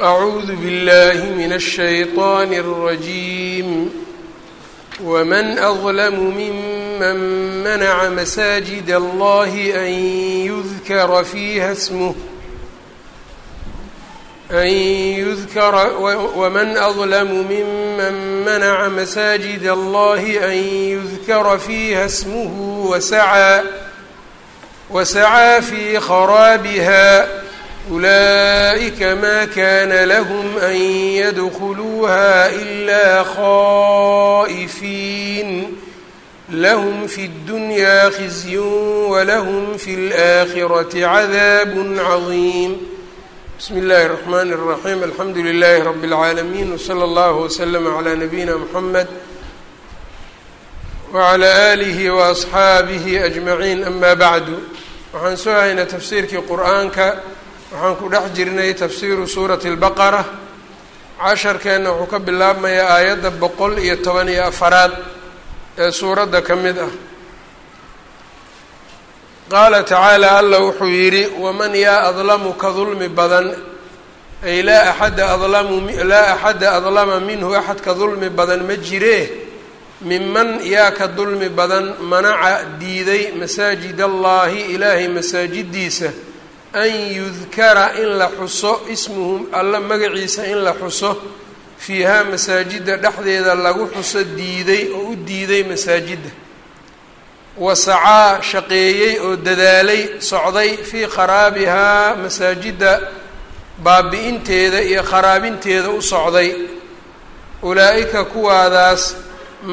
أعوذ بالله من الشيطان الرجيم ومن أظلم ممن منع مساجد الله أن يذكر فيها اسمه أن يذكر ومن أظلم ممن منع مساجد الله أن يذكر فيها اسمه وسعى وسعى في خرابها أولئك ما كان لهم أن يدخلوها إلا خائفين لهم في الدنيا خزي ولهم في الآخرة عذاب عظيم بسم الله الرحمن الرحيم الحمد لله رب العالمين وصلى الله وسلم على نبينا محمد وعلى آله وأصxaabihi أجمعين أما bعd waxaan soo haynaa tafsiirkii qur'aanka waxaan ku dhex jirnay tafsiiru suurati albaqara casharkeenna wuxuu ka bilaabmayaa aayadda boqol iyo toban iyo afaraad ee suuradda ka mid ah. Qaala tacaala alla wuxuu yidhi waman yaa adlamu ka dulmi badan? Ay laa axadda adlamu laa axadda adlama minhu axad ka dulmi badan ma jiree? Minman yaa ka dulmi badan manaca diiday masaajid allaahi ilaahay masaajidiisa an yudkara in la xuso ismuhu alla magaciisa in la xuso fiihaa masaajidda dhexdeeda lagu xuso diiday oo u diiday masaajidda wasacaa shaqeeyey oo dadaalay socday fii kharaabihaa masaajidda baabi'inteeda iyo kharaabinteeda u socday. Ulaa-ika kuwaadaas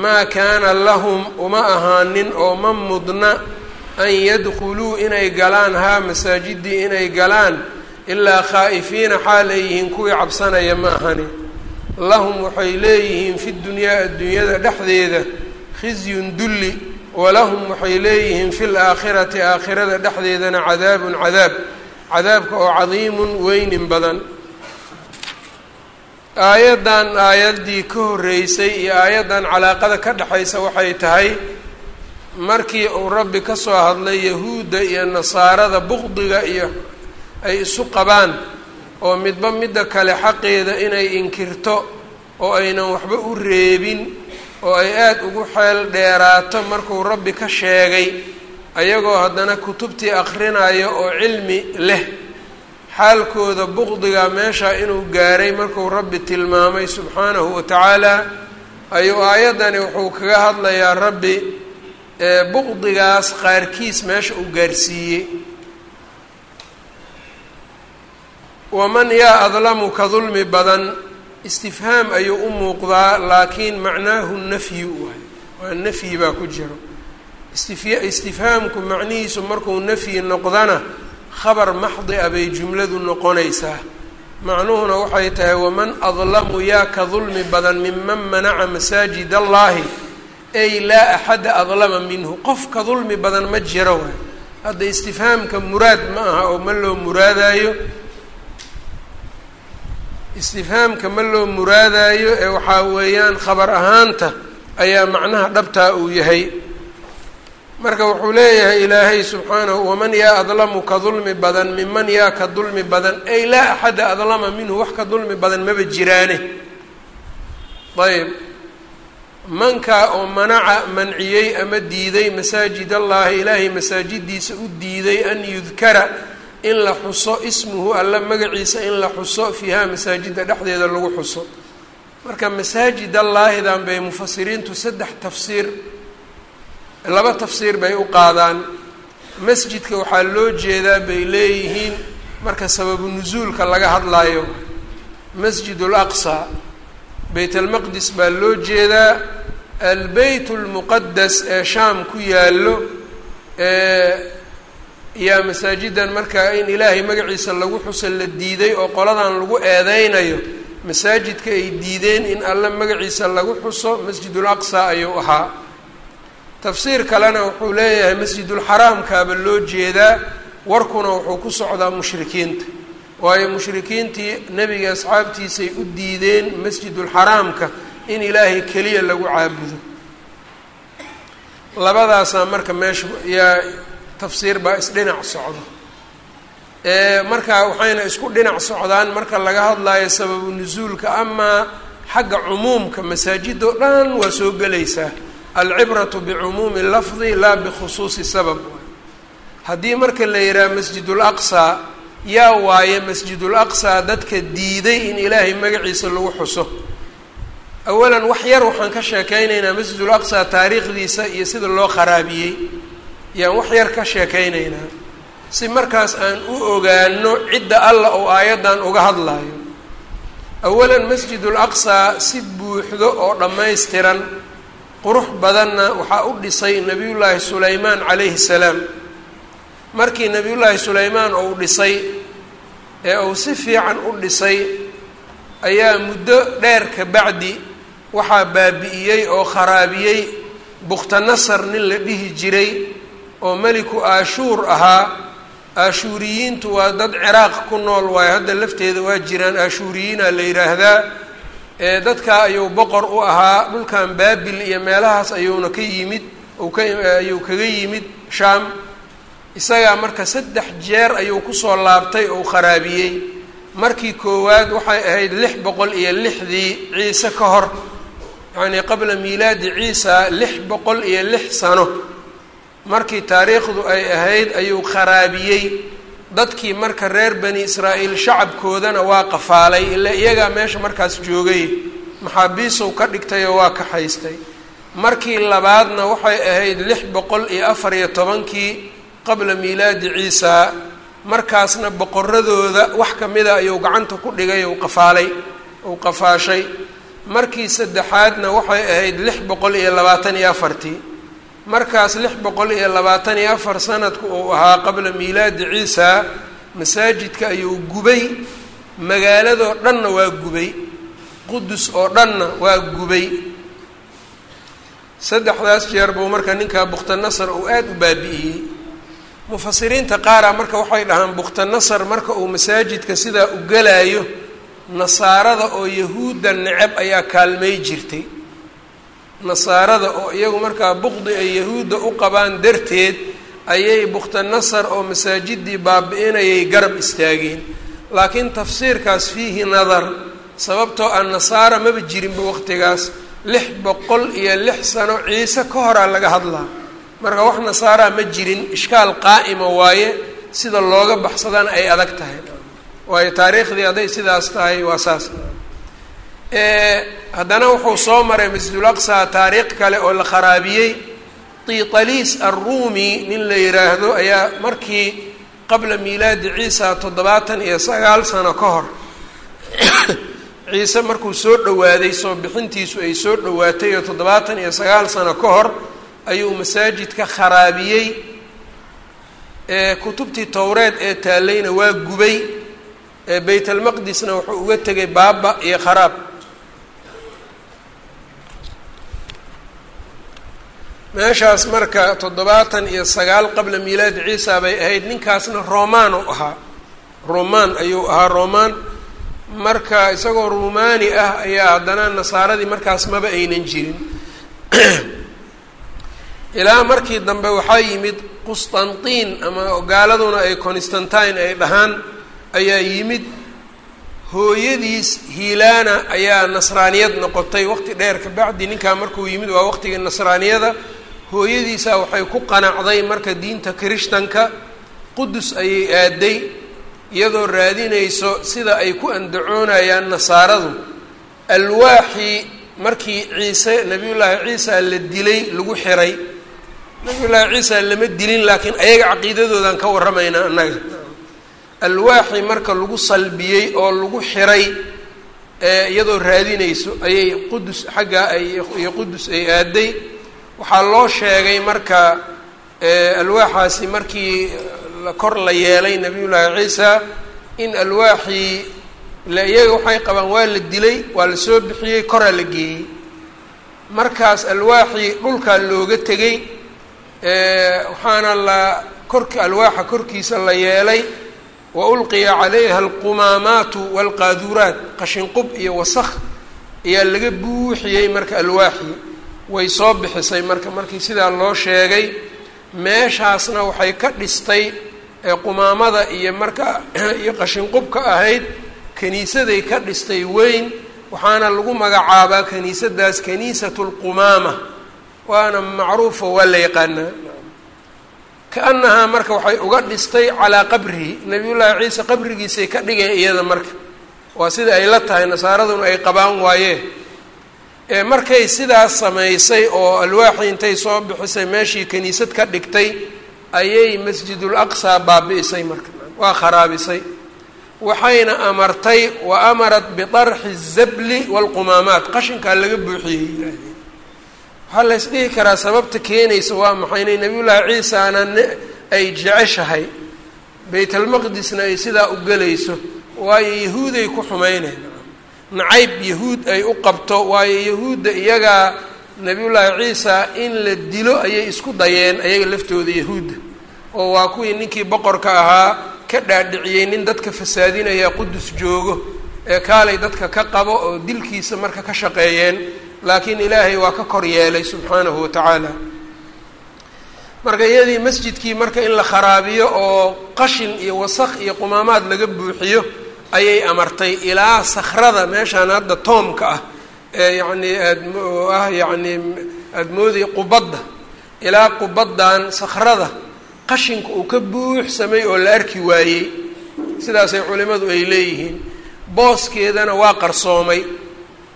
maa kaana lahum uma ahaanin oo ma mudna an yadkhuluu inay galaan haa masaajiddii inay galaan ilaa khaa'ifiina xaal ay yihiin kuwii cabsanaya ma ahani lahum waxay leeyihiin fi dunyaa adduunyada dhexdeeda khizyun dulli walahum waxay leeyihiin fi laakhirati aakhirada dhexdeedana cadaabun cadaab cadaabka oo cadiimun weynin badan aayaddan aayaddii ka horreysay iyo aayaddan calaaqada ka dhexaysa waxay tahay markii uu rabbi ka soo hadlay yahuudda iyo nasaarada buqdiga iyo ay isu qabaan oo midba midda kale xaqeeda inay inkirto oo aynan waxba u reebin oo ay aada ugu xeel dheeraato markuu rabbi ka sheegay ayagoo haddana kutubtii akhrinayo oo cilmi leh. Xaalkooda buqdiga meesha inuu gaaray markuu rabbi tilmaamay subxaanahu wa tacaala ayuu aayaddani wuxuu kaga hadlayaa rabbi buqdigaas qaarkiis meesha uu gaarsiiyey. Waman yaa adlamu ka dulmi badan istifhaam ayuu u muuqdaa laakiin macnaahu nafyi waay waa nafyi baa ku jiro. Istifhaamku macnihiisu markuu nafyi noqdana khabar maxdi a bay jumladu noqonaysaa. Macnuhuna waxay tahay waman adlamu yaa ka dulmi badan minman manaca masaajid allaahi ay laa axada adlama minhu. Qof ka dulmi badan ma jiro hadda istifhaamka muraad ma aha oo ma loo muraadaayo. Istifhaamka ma loo muraadaayo ee waxaa weeyaan khabar ahaanta ayaa macnaha dhabtaa uu yahay. Marka wuxuu leeyahay ilaahay subxaanahu waman yaa adlamu ka dulmi badan minman yaa ka dulmi badan? Ay laa axada adlama minhu wax ka dulmi badan maba jiraane. Ayb mankaa oo manaca manciyey ama diiday masaajid allaahi ilaahay masaajidiisa u diiday an yudkara in la xuso ismuhu alla magaciisa in la xuso fiihaa masaajidda dhexdeeda lagu xuso. Marka masaajid allaahidan bay mufasiriintu saddex tafsiir laba tafsiir bay u qaadaan. Masjidka waxaa loo jeedaa bay leeyihiin marka sababu nusuulka laga hadlaayo. Masjid ulaqsa beyt almaqdis baa loo jeedaa albeyt lmuqadas ee shaam ku yaallo yaa masaajidan markaa in ilaahay magaciisa lagu xuso la diiday oo qoladan lagu eedeynayo masaajidka ay diideen in alle magaciisa lagu xuso masjidul aqsa ayuu ahaa. Tafsiir kalena wuxuu leeyahay masjidulxaraamkaaba loo jeedaa warkuna wuxuu ku socdaa mushrikiinta waayo mushrikiintii nebiga asxaabtiisay u diideen masjidulxaraamka in ilaahay keliya lagu caabudo. Labadaasaa marka meesha yaa tafsiir baa isdhinac socdo. Marka waxayna isku dhinac socdaan marka laga hadlayo sababu nusuulka amaa xagga cumuumka masaajid oo dhan waa soo gelaysaa. Alcibratu bicumuumi lafdi laa bikhusuusi sabab. Haddii marka la yidhaha masjidul aqsaa yaa waaye masjidul aqsaa dadka diiday in ilaahay magaciisa lagu xuso. Awalan wax yar waxaan ka sheekeynaynaa masjidul aqsaa taariikhdiisa iyo sida loo kharaabiyey. Yaan wax yar ka sheekeynaynaa si markaas aan u ogaano cidda alla oo aayaddan uga hadlayo awalan masjidul aqsaa si buuxdo oo dhammaystiran qurux badanna waxaa u dhisay nebiyullaahi sulaymaan calayhi salaam markii nebiyullaahi sulaymaan ou dhisay ee uu si fiican u dhisay ayaa muddo dheer ka bacdi waxaa baabi'iyey oo kharaabiyey bukhtanasar nin la dhihi jiray oo meliku aashuur ahaa. Aashuuriyiintu waa dad ciraaq ku nool waayo hadda lafteeda waa jiraan aashuuriyiina la yidhaahdaa ee dadkaa ayuu boqor u ahaa dhulkan baabil iyo meelahaas ayuuna ka yimid ayuu kaga yimid shaam isagaa marka saddex jeer ayuu ku soo laabtay ou kharaabiyey. Markii koowaad waxay ahayd lix boqol iyo lixdii ciise ka hor yacnii qabla miilaadi ciisa lix boqol iyo lix sano. Markii taariikhdu ay ahayd ayuu kharaabiyey. Dadkii marka reer bani israa'iil shacabkoodana waa qafaalay ila iyagaa meesha markaas joogay. Maxaabiisow ka dhigtayoo waa ka haystay. Markii labaadna waxay ahayd lix boqol iyo afar iyo tobankii qabla miilaadi ciisa markaasna boqoradooda wax ka mida ayuu gacanta ku dhigay ou qafaalay ou qafaashay. Markii saddexaadna waxay ahayd lix boqol iyo labaatan iyo afartii markaas lix boqol iyo labaatan iyo afar sanadku uu ahaa qabla miilaadi ciisa masaajidka ayuu gubay magaaladoo dhanna waa gubay qudus oo dhanna waa gubay. Saddexdaas jeer buu marka ninkaa bukhtanasar uu aada u baabi'iyey mufasiriinta qaara marka waxay dhahaan bukhtanasar marka uu masaajidka sidaa u gelaayo nasaarada oo yahuudda necab ayaa kaalmay jirtay. Nasaarada oo iyagu markaa buqdi ay yahuudda u qabaan darteed ayay bukhtanasar oo masaajidii baabi'inayay garab istaageen. Laakiin tafsiirkaas fiihi nadar sababtoo ah nasaara maba jirinba waqtigaas. Lix boqol iyo lix sano ciise ka horaa laga hadlaa marka wax nasaaraa ma jirin ishkaal qaa'ima waaye sida looga baxsadana ay adag tahay. Waayo taariikhdii hadday sidaas tahay waa saas. Haddana wuxuu soo maray masjidul aqsa taariikh kale oo la kharaabiyey. Tiitaliis arruumi nin la yidhaahdo ayaa markii qabla miilaadi ciisa toddobaatan iyo sagaal sano ka hor ciise markuu soo dhowaaday soo bixintiisu ay soo dhowaatay oo toddobaatan iyo sagaal sano ka hor ayuu masaajidka kharaabiyey kutubtii towreed ee taalayna waa gubay bayt almaqdisna wuxuu uga tegay baaba iyo kharaab. Meeshaas marka toddobaatan iyo sagaal qabla miilaadi ciisa bay ahayd ninkaasna romaan u ahaa. Romaan ayuu ahaa romaan marka isagoo rumaani ah ayaa haddana nasaaradii markaas maba aynan jirin ilaa markii dambe waxaa yimid qustantiin ama gaaladuna ay constantine ay dhahaan ayaa yimid hooyadiis hiilaana ayaa nasraaniyad noqotay. Waqti dheer ka bacdi ninkaa markuu yimid waa waqtigii nasraaniyada. Hooyadiisa waxay ku qanacday marka diinta kirishtanka qudus ayay aaday iyadoo raadinayso sida ay ku andacoonayaan nasaaradu. Alwaaxii markii ciise nabiyullaahi ciisa la dilay lagu xiray nabiyullaahi ciisa lama dilin laakiin ayaga caqiidadoodan ka warramaynaa annaga. Alwaaxii marka lagu salbiyey oo lagu xiray iyadoo raadinayso ayay qudus xaggaa ay iyo qudus ay aaday. Waxaa loo sheegay marka alwaaxaasi markii kor la yeelay nabiyullaahi ciisa in alwaaxii le iyaga waxay qabaan waa la dilay waa la soo bixiyey koraa la geeyey. Markaas alwaaxii dhulkaa looga tegey waxaana la korki alwaaxa korkiisa la yeelay wa ulqiya calayha alqumaamaatu waalqaaduraat qashinqub iyo wasakh ayaa laga buuxiyey marka alwaaxii way soo bixisay marka markii sidaa loo sheegay meeshaasna waxay ka dhistay qumaamada iyo markaa iyo qashinqubka ahayd kaniisaday ka dhistay weyn waxaana lagu magacaabaa kaniisadaas kaniisatu lqumaama waana macruufo waa la yaqaanaa. Ka-annahaa marka waxay uga dhistay calaa qabrihi nabiyullaahi ciise qabrigiisay ka dhigeen iyada marka. Waa sida ay la tahay nasaaraduna ay qabaan waayeen ee markay sidaas samaysay oo alwaaxii intay soo bixisay meeshii kaniisad ka dhigtay ayay masjidul aqsaa baabi'isay marka. Waa kharaabisay. Waxayna amartay wa amarat bitarxi zabli waalqumaamaat qashinkaa laga buuxiyey waxaa la ysdhihi karaa sababta keenaysa waa maxay? Inay nabiyullaahi ciisana ay jeceshahay. Baytalmaqdisna ay sidaa u gelayso waayo yahuuday ku xumaynayn nacayb yahuud ay u qabto waayo yahuudda iyagaa nabiyullaahi ciisa in la dilo ayay isku dayeen ayaga laftooda yahuudda. Oo waa kuwii ninkii boqorka ahaa ka dhaadhiciyey nin dadka fasaadinaya qudus joogo ee kaalay dadka ka qabo oo dilkiisa marka ka shaqeeyeen laakiin ilaahay waa ka kor yeelay subxaanahu wa tacaala. Marka iyadii masjidkii marka in la kharaabiyo oo qashin iyo wasaq iyo qumaamaad laga buuxiyo ayay amartay ilaa sakrada meeshaan hadda toomka ah ee yacnii aad ah yacnii aada mooday qubadda. Ilaa qubaddan sakrada qashinka uu ka buuxsamay oo la arki waayey. Sidaasay culimmadu ay leeyihiin. Booskeedana waa qarsoomay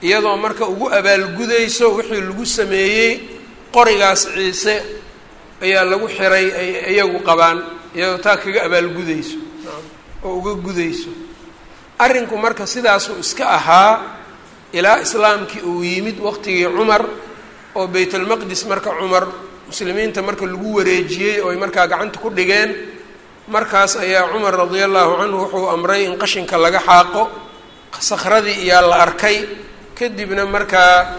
iyadoo marka ugu abaalgudayso wixii lagu sameeyey qorigaas ciise ayaa lagu xiray ay iyagu qabaan iyadoo taa kaga abaalgudayso oo uga gudayso. Arrinku marka sidaasuu iska ahaa ilaa islaamkii uu yimid waqtigii cumar oo baytalmaqdis marka cumar muslimiinta marka lagu wareejiyey oo ay markaa gacanta ku dhigeen markaas ayaa cumar radia allahu canhu wuxuu amray in qashinka laga xaaqo sakradii iyaa la arkay kadibna markaa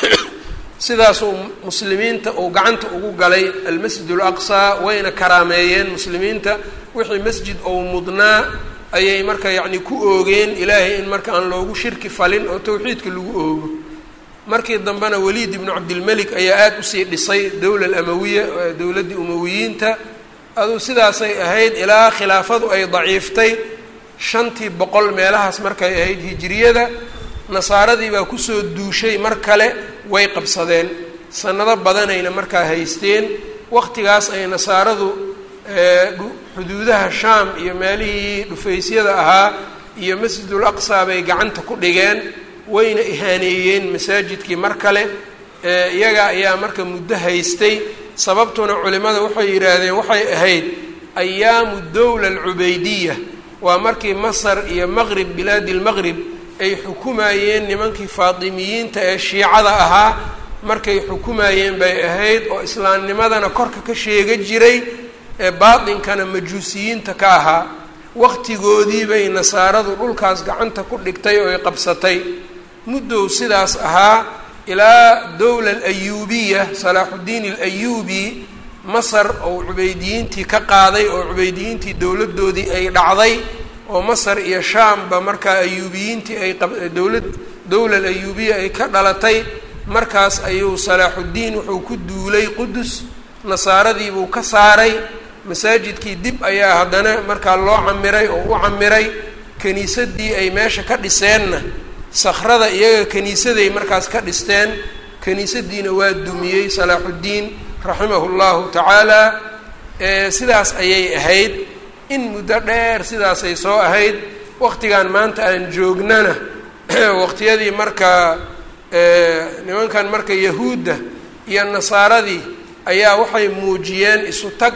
sidaasuu muslimiinta uu gacanta ugu galay almasjid alaqsaa wayna karaameeyeen muslimiinta. Wixii masjid ou mudnaa ayay marka yacni ku oogeen ilaahay in marka aan loogu shirki falin oo tawxiidka lagu oogo. Markii dambena waliid ibnu cabdilmelik ayaa aada u sii dhisay dowla alamawiya dowladdii umawiyiinta. Aduu sidaasay ahayd ilaa khilaafadu ay daciiftay shantii boqol meelahaas markay ahayd hijiriyada nasaaradii baa ku soo duushay mar kale way qabsadeen. Sanado badanayna markaa haysteen. Waqtigaas ay nasaaradu xuduudaha shaam iyo meelihii dhufaysyada ahaa iyo masjidul aqsaa bay gacanta ku dhigeen wayna ihaaneeyeen masaajidkii mar kale. Iyaga ayaa marka muddo haystay. Sababtuna culimada waxay yidhaahdeen waxay ahayd ayaamu dowla alcubeydiya waa markii masar iyo maqrib bilaadi lmaqrib ay xukumayeen nimankii faatimiyiinta ee shiicada ahaa markay xukumayeen bay ahayd oo islaamnimadana korka ka sheega jiray ee baatinkana majuusiyiinta ka ahaa. Waqtigoodii bay nasaaradu dhulkaas gacanta ku dhigtay oo ay qabsatay. Muddow sidaas ahaa ilaa dowla alayuubiya salaaxuddiin alayuubi masar oo cubeydiyiintii ka qaaday oo cubeydiyiintii dowladdoodii ay dhacday oo masar iyo shaamba markaa ayuubiyiintii ay dowlad dowla alayuubiya ay ka dhalatay markaas ayuu salaaxuddiin wuxuu ku duulay qudus nasaaradiibuu ka saaray. Masaajidkii dib ayaa haddana markaa loo camiray oo u camiray kiniisadii ay meesha ka dhiseenna. Sakrada iyaga kiniisaday markaas ka dhisteen. Kiniisadiina waa dumiyey salaaxuddiin raximahu llahu tacaala sidaas ayay ahayd in muddo dheer sidaasay soo ahayd waqtigan maanta aan joognana waqtiyadii markaa nimankan marka yahuudda iyo nasaaradii ayaa waxay muujiyeen isu tag.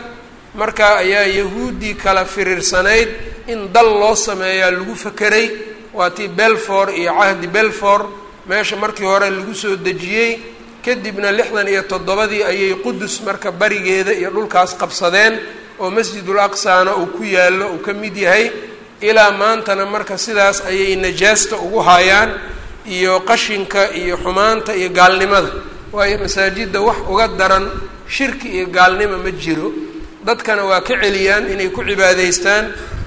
Markaa ayaa yahuuddii kala firiirsanayd in dal loo sameeyaa lagu fakeray. Waa tii belfor iyo cahdi belfor meesha markii hore lagu soo dejiyey. Kadibna lixdan iyo toddobadii ayay qudus marka barigeeda iyo dhulkaas qabsadeen oo masjidul aqsaana uu ku yaallo uu ka mid yahay ilaa maantana marka sidaas ayay najaasta ugu haayaan iyo qashinka iyo xumaanta iyo gaalnimada. Waayo masaajidda wax uga daran shirki iyo gaalnimo ma jiro. Dadkana waa ka celiyaan inay ku cibaadaystaan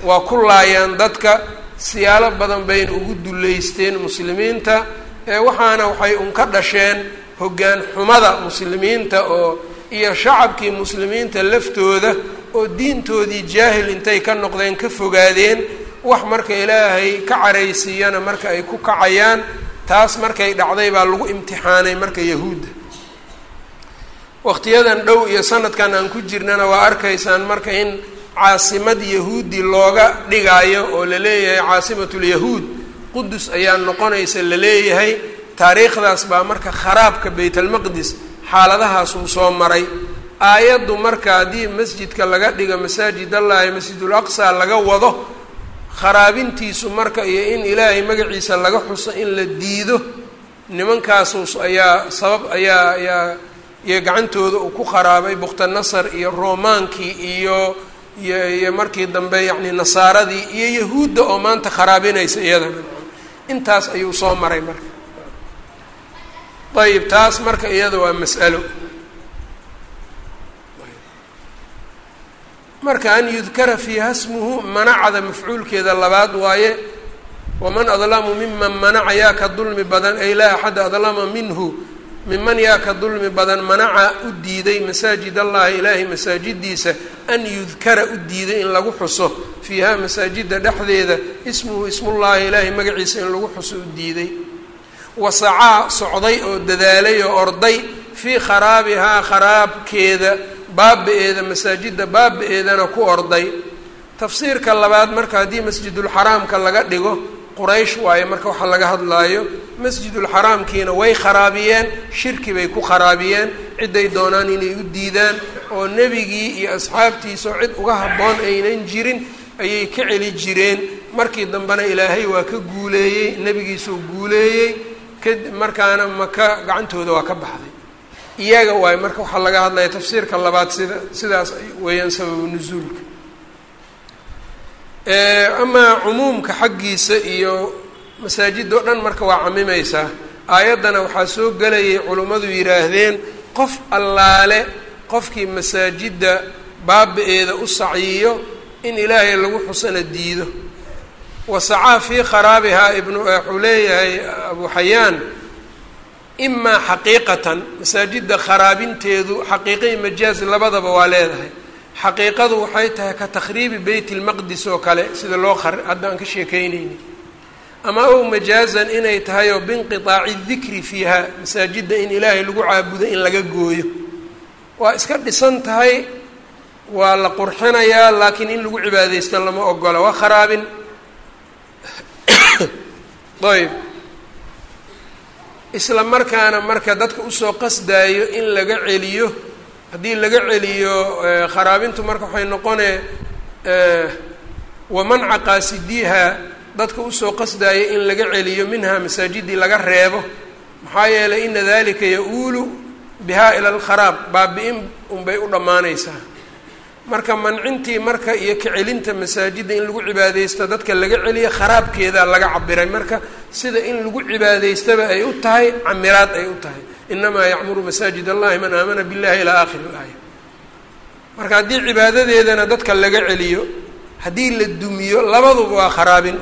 waa ku laayaan dadka. Siyaalo badan bayna ugu dullaysteen muslimiinta ee waxaana waxay un ka dhasheen hoggaan xumada muslimiinta oo iyo shacabkii muslimiinta laftooda oo diintoodii jaahil intay ka noqdeen ka fogaadeen wax marka ilaahay ka caraysiiyana marka ay ku kacayaan taas markay dhacday baa lagu imtixaanay marka yahuudda waqtiyadan dhow iyo sanadkan aan ku jirnana waa arkaysaan marka in caasimad yahuudi looga dhigaayo oo la leeyahay caasimatulyahuud qudus ayaa noqonaysa la leeyahay taariikhdaas baa marka kharaabka baytalmaqdis xaaladahaasuu soo maray aayaddu marka haddii masjidka laga dhigo masaajid allahi masjidul aqsa laga wado kharaabintiisu marka iyo in ilaahay magaciisa laga xuso in la diido nimankaasus ayaa sabab ayaa ayaa iyo gacantooda uu ku kharaabay bukhtanasar iyo roomaankii iyo iyo iyo markii dambe yacni nasaaradii iyo yahuudda oo maanta kharaabinaysa iyadana. Intaas ayuu soo maray marka. Ayib taas marka iyada waa mas'alo marka an yudkara fiiha smuhu manacada mafcuulkeeda labaad waaye waman adlamu miman manaca yaa ka dulmi badan ay laa axada adlama minhu miman yaa ka dulmi badan manaca u diiday masaajid allahi ilaahay masaajidiisa an yudkara u diiday in lagu xuso fiiha masaajida dhexdeeda ismuhu ismullaahi ilaahay magaciisa in lagu xuso u diiday. Wasacaa socday oo dadaalay oo orday fii kharaabihaa kharaabkeeda baaba-eeda masaajidda baaba-eedana ku orday. Tafsiirka labaad marka haddii masjidulxaraamka laga dhigo quraysh waaye marka waxaa laga hadlaayo masjidulxaraamkiina way kharaabiyeen shirki bay ku kharaabiyeen. Ciday doonaan inay u diidaan oo nebigii iyo asxaabtiisa oo cid uga habboon aynan jirin ayay ka celi jireen. Markii dambena ilaahay waa ka guuleeyey nebigiisuu guuleeyey kadib markaana maka gacantooda waa ka baxday iyaga waayo marka waxaa laga hadlaya tafsiirka labaad sida sidaas weeyaan sababu nusuulka amaa cumuumka xaggiisa iyo masaajidoo dhan marka waa camimaysaa aayaddana waxaa soo gelayay culimmadu yidhaahdeen qof allaale qofkii masaajidda baaba-eeda u saciyo in ilaahay lagu xusana diido. Wasacaa fii kharaabihaa ibnu wuxuu leeyahay abu xayaan imaa xaqiiqatan masaajidda kharaabinteedu xaqiiqai majaaz labadaba waa leedahay. Xaqiiqadu waxay tahay ka takhriibi beyt lmaqdis oo kale sida loo qar hadda aan ka sheekeyneyni ama ow majaazan inay tahay oo biinqiaaci dikri fiiha masaajidda in ilaahay lagu caabudo in laga gooyo. Waa iska dhisan tahay waa la qurxinayaa laakiin in lagu cibaadeysto lama ogola. Waa kharaabin. Ayb isla markaana marka dadka u soo qasdaayo in laga celiyo haddii laga celiyo kharaabintu marka waxay noqonee wamanca qaasidiiha dadka u soo qasdaayo in laga celiyo minhaa masaajidii laga reebo. Maxaa yeelay ina dalika ya-uulu bihaa ila alkharaab baabi'in unbay u dhammaanaysaa marka mancintii marka iyo ka celinta masaajidda in lagu cibaadeysto dadka laga celiyo kharaabkeedaa laga cabiray marka sida in lagu cibaadaystaba ay u tahay camiraad ay u tahay. Inamaa yacmuru masaajid allahi man aamana billahi ilaa aakhiri ilaaya marka haddii cibaadadeedana dadka laga celiyo haddii la dumiyo labaduba waa kharaabin.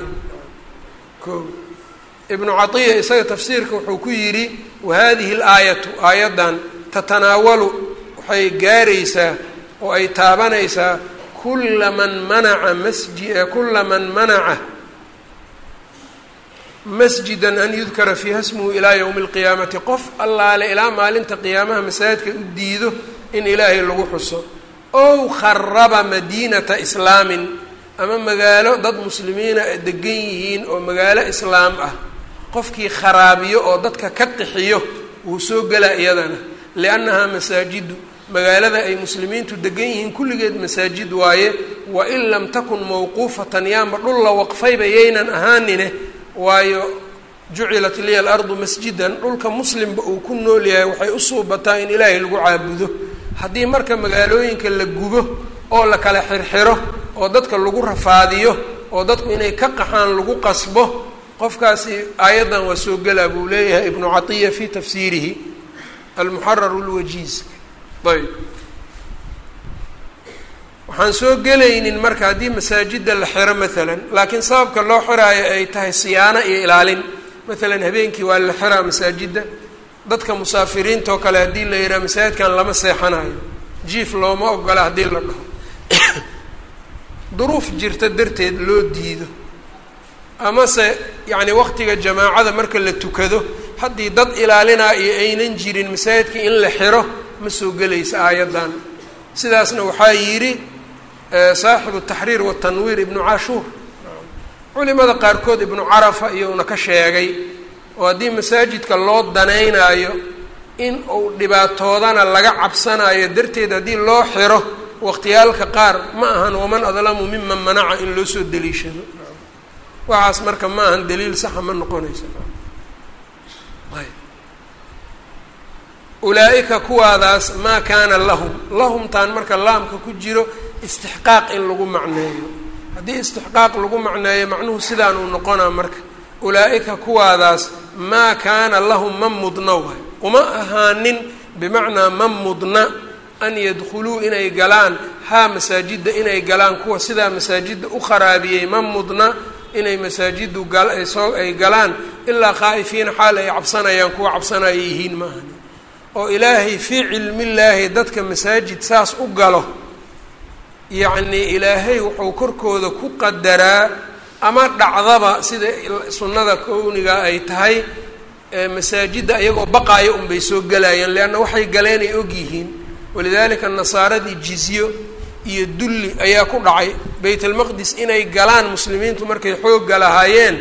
Ko ibnu catiya isaga tafsiirka wuxuu ku yidhi wahadihi alaayatu aayaddan tatanaawalu waxay gaaraysaa oo ay taabanaysaa kula man manaca masji kula man manaca masjida an yudkara fiiha smuhu ilaa yowmi alqiyaamati qof allaale ilaa maalinta qiyaamaha masaajidka u diido in ilaahay lagu xuso. Ow kharaba madiinata islaamin ama magaalo dad muslimiina degan yihiin oo magaalo islaam ah. Qofkii kharaabiyo oo dadka ka qixiyo wuu soo gelaa iyadana liannahaa masaajidu magaalada ay muslimiintu degan yihiin kulligeed masaajid waaye wain lam takun mawquufatan yaanba dhul la waqfayba yaynan ahaanine waayo jucilat liya alardu masjidan dhulka muslimba uu ku nool yahay waxay u suubataa in ilaahay lagu caabudo. Haddii marka magaalooyinka la gubo oo la kala xirxiro oo dadka lagu rafaadiyo oo dadku inay ka qaxaan lagu qasbo qofkaasi aayaddan waa soo gelaa buu leeyahay ibnu catiya fi tafsiirihi almuxararu lwajiiz ayb. Waxaan soo gelaynin marka haddii masaajida la xiro maalan laakiin sababka loo xiraayo ay tahay siyaano iyo ilaalin. Maalan habeenkii waa la xiraa masaajidda. Dadka musaafiriinta oo kale haddii la yidhaha masaajidkan lama seexanayo jiif looma ogola haddii la dhaho duruuf jirta darteed loo diido. Amase yacni waqtiga jamaacada marka la tukado haddii dad ilaalinaa iyo aynan jirin masaajidka in la xiro ma soo gelaysa aayaddan. Sidaasna waxaa yidhi saaxibu taxriir watanwiir ibnu cashuur. Culimada qaarkood ibnu carafa iyuuna ka sheegay oo haddii masaajidka loo danaynaayo in uu dhibaatoodana laga cabsanayo darteed haddii loo xiro waqtiyaalka qaar ma ahan waman adlamu miman manaca in loo soo deliishado. Waxaas marka ma ahan daliil saxa ma noqonayso ulaa-ika kuwaadaas maa kaana lahum. Lahumtaan marka laamka ku jiro istixqaaq in lagu macneeyo. Haddii istixqaaq lagu macneeyo macnuhu sidaan uu noqonaa marka. Ulaa-ika kuwaadaas maa kaana lahum ma mudna waay. Uma ahaanin bimacnaa ma mudna an yadkhuluu inay galaan haa masaajidda inay galaan kuwa sidaa masaajidda u kharaabiyey ma mudna inay masaajiddu soo ay galaan ilaa khaa'ifiina xaal ay cabsanayaan kuwa cabsanaya yihiin ma ahani oo ilaahay fii cilmillaahi dadka masaajid saas u galo yacnii ilaahay wuxuu korkooda ku qadaraa ama dhacdaba sida sunnada kowniga ay tahay masaajidda iyagoo baqaayo unbay soo gelayaan leanna waxay galeen ay og yihiin. Walidaalika nasaaradii jizyo iyo dulli ayaa ku dhacay. Baytalmaqdis inay galaan muslimiintu markay xoogga lahaayeen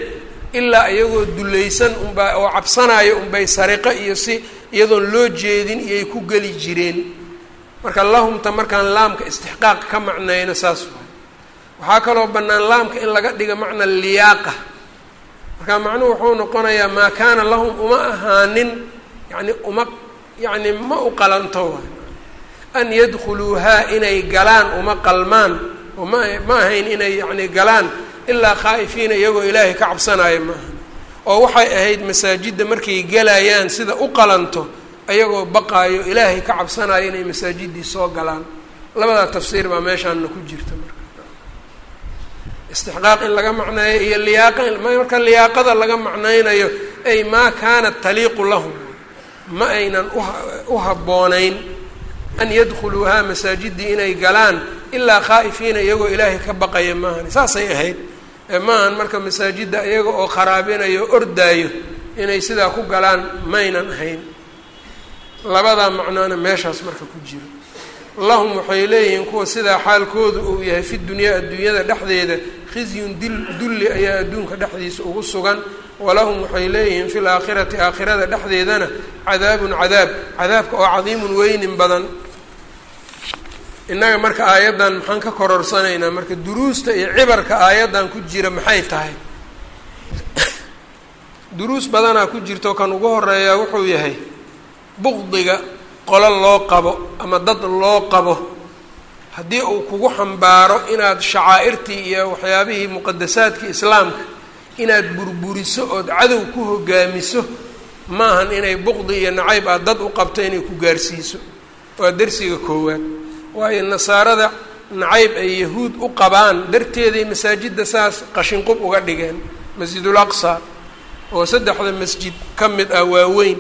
ilaa iyagoo dullaysan unbaa oo cabsanaayo unbay sariqo iyo si iyadoon loo jeedin iyoay ku geli jireen. Marka lahumta markaan laamka istixqaaq ka macnayno saas waay. Waxaa kaloo bannaan laamka in laga dhiga macna liyaaqa. Marka macnuhu wuxuu noqonayaa maa kaana lahum uma ahaanin yani uma yacni ma u qalanto waay. An yadkhuluuhaa inay galaan uma qalmaan oo ma ahayn inay yacni galaan ilaa khaa'ifiina iyagoo ilaahay ka cabsanaayo maaha oo waxay ahayd masaajidda markay gelayaan sida u qalanto ayagoo baqaayo ilaahay ka cabsanaayo inay masaajiddii soo galaan. Labadaa tafsiir baa meeshaanna ku jirta marka. Istixqaaq in laga macneeyo iyo liyaaqa marka liyaaqada laga macnaynayo ay maa kaanat taliiqu lahum ma aynan u habboonayn an yadkhuluuhaa masaajiddii inay galaan ilaa khaa'ifiina iyagoo ilaahay ka baqaya maahan saasay ahayd maahan marka masaajidda iyaga oo kharaabinayo o ordaayo inay sidaa ku galaan maynan ahayn. Labadaa macnoona meeshaas marka ku jiro. Lahum waxay leeyihiin kuwa sidaa xaalkoodu uu yahay fi dunyaa adduunyada dhexdeeda khizyun dil dulli ayaa adduunka dhexdiisa ugu sugan. Walahum waxay leeyihiin fi laakhirati aakhirada dhexdeedana cadaabun cadaab cadaabka oo cadiimun weynin badan innaga marka aayaddan maxaan ka kororsanaynaa marka duruusta iyo cibarka aayaddan ku jira maxay tahay? Duruus badanaa ku jirto kan ugu horeeyaa wuxuu yahay buqdiga qolo loo qabo ama dad loo qabo. Haddii uu kugu xambaaro inaad shacaa'irtii iyo waxyaabihii muqadasaadkii islaamka inaad burburiso ood cadow ku hogaamiso maahan inay buqdi iyo nacayb aad dad u qabto inay ku gaarsiiso. Waa dersiga koowaad waayo nasaarada nacayb ay yahuud u qabaan darteeday masaajidda saas qashinqub uga dhigeen masjidul aqsa oo saddexda masjid ka mid ah waaweyn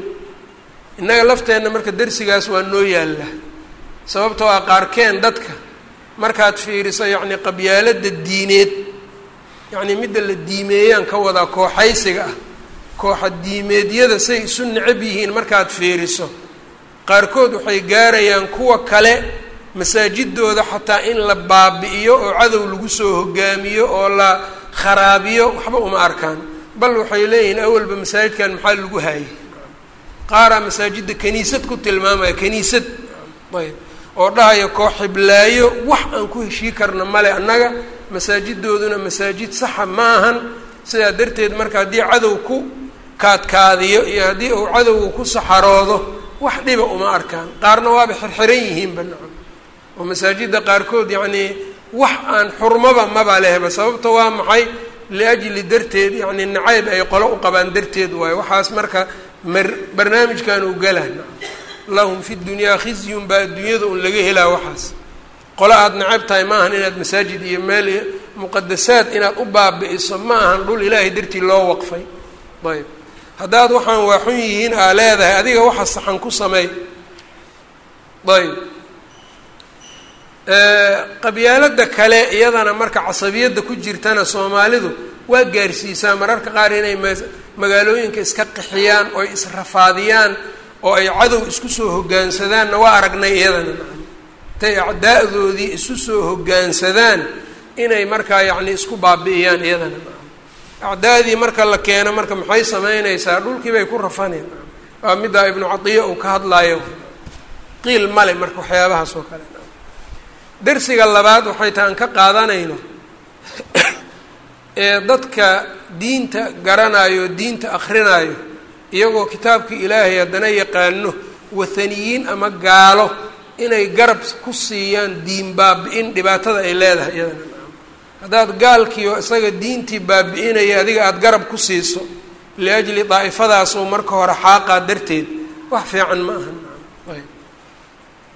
innaga lafteenna marka dersigaas waa noo yaalla. Sababtoo ah qaarkeen dadka markaad fiiriso yacni qabyaalada diineed yacnii midda la diimeeyaan ka wadaa kooxaysiga ah kooxa diimeedyada say isu necab yihiin markaad fiiriso qaarkood waxay gaarayaan kuwa kale masaajidooda xataa in la baabi'iyo oo cadow lagu soo hogaamiyo oo la kharaabiyo waxba uma arkaan. Bal waxay leeyihiin awalba masaajidkan maxaa lagu haayay? Qaaraa masaajidda kaniisad ku tilmaamaya kaniisad ayb. Oo dhahaya koox xiblaayo wax aan ku heshii karna male annaga. Masaajidooduna masaajid saxa ma ahan. Sidaa darteed marka haddii cadow ku kaadkaadiyo iyo haddii uu cadowga ku saxaroodo wax dhiba uma arkaan. Qaarna waaba xirxiran yihiinba nacam oo masaajidda qaarkood yacnii wax aan xurmaba maba lehba. Sababta waa maxay? Liajli darteed yacni nacayb ay qolo u qabaan darteed waayo. Waxaas marka mar barnaamijkan uu galaa lahum fi dunyaa khizyun baa adduunyada un laga helaa waxaas. Qolo aada nacab tahay ma ahan inaad masaajid iyo meel muqadasaad inaad u baabi'iso ma ahan dhul ilaahay dartii loo waqfay. Ayb. Haddaad waxaan waaxun yihiin aa leedahay adiga waxa saxan ku sameey ayb qabyaalada kale iyadana marka casabiyadda ku jirtana soomaalidu waa gaarsiisaa. Mararka qaar inay magaalooyinka iska qixiyaan oo ay israfaadiyaan oo ay cadow isku soo hogaansadaanna waa aragnay iyadana. Intay acdaa-doodii isu soo hogaansadaan inay markaa yacni isku baabi'iyaan iyadana. Acdaadii marka la keeno marka maxay samaynaysaa? Dhulkii bay ku rafaneen waa middaa ibnu cadiya uu ka hadlaayo. Qiil male marka waxyaabahaas oo kale darsiga labaad waxay tahay ka qaadanayno ee dadka diinta garanayo diinta akrinaayo iyagoo kitaabka ilaahay haddana yaqaano wathaniyiin ama gaalo inay garab ku siiyaan diin baabi'in dhibaatada ay leedahay iyadana. Haddaad gaalkiio isaga diintii baabi'inaya adiga aada garab ku siiso liajli daa'ifadaasoo marka hore xaaqaa darteed wax fiican ma aha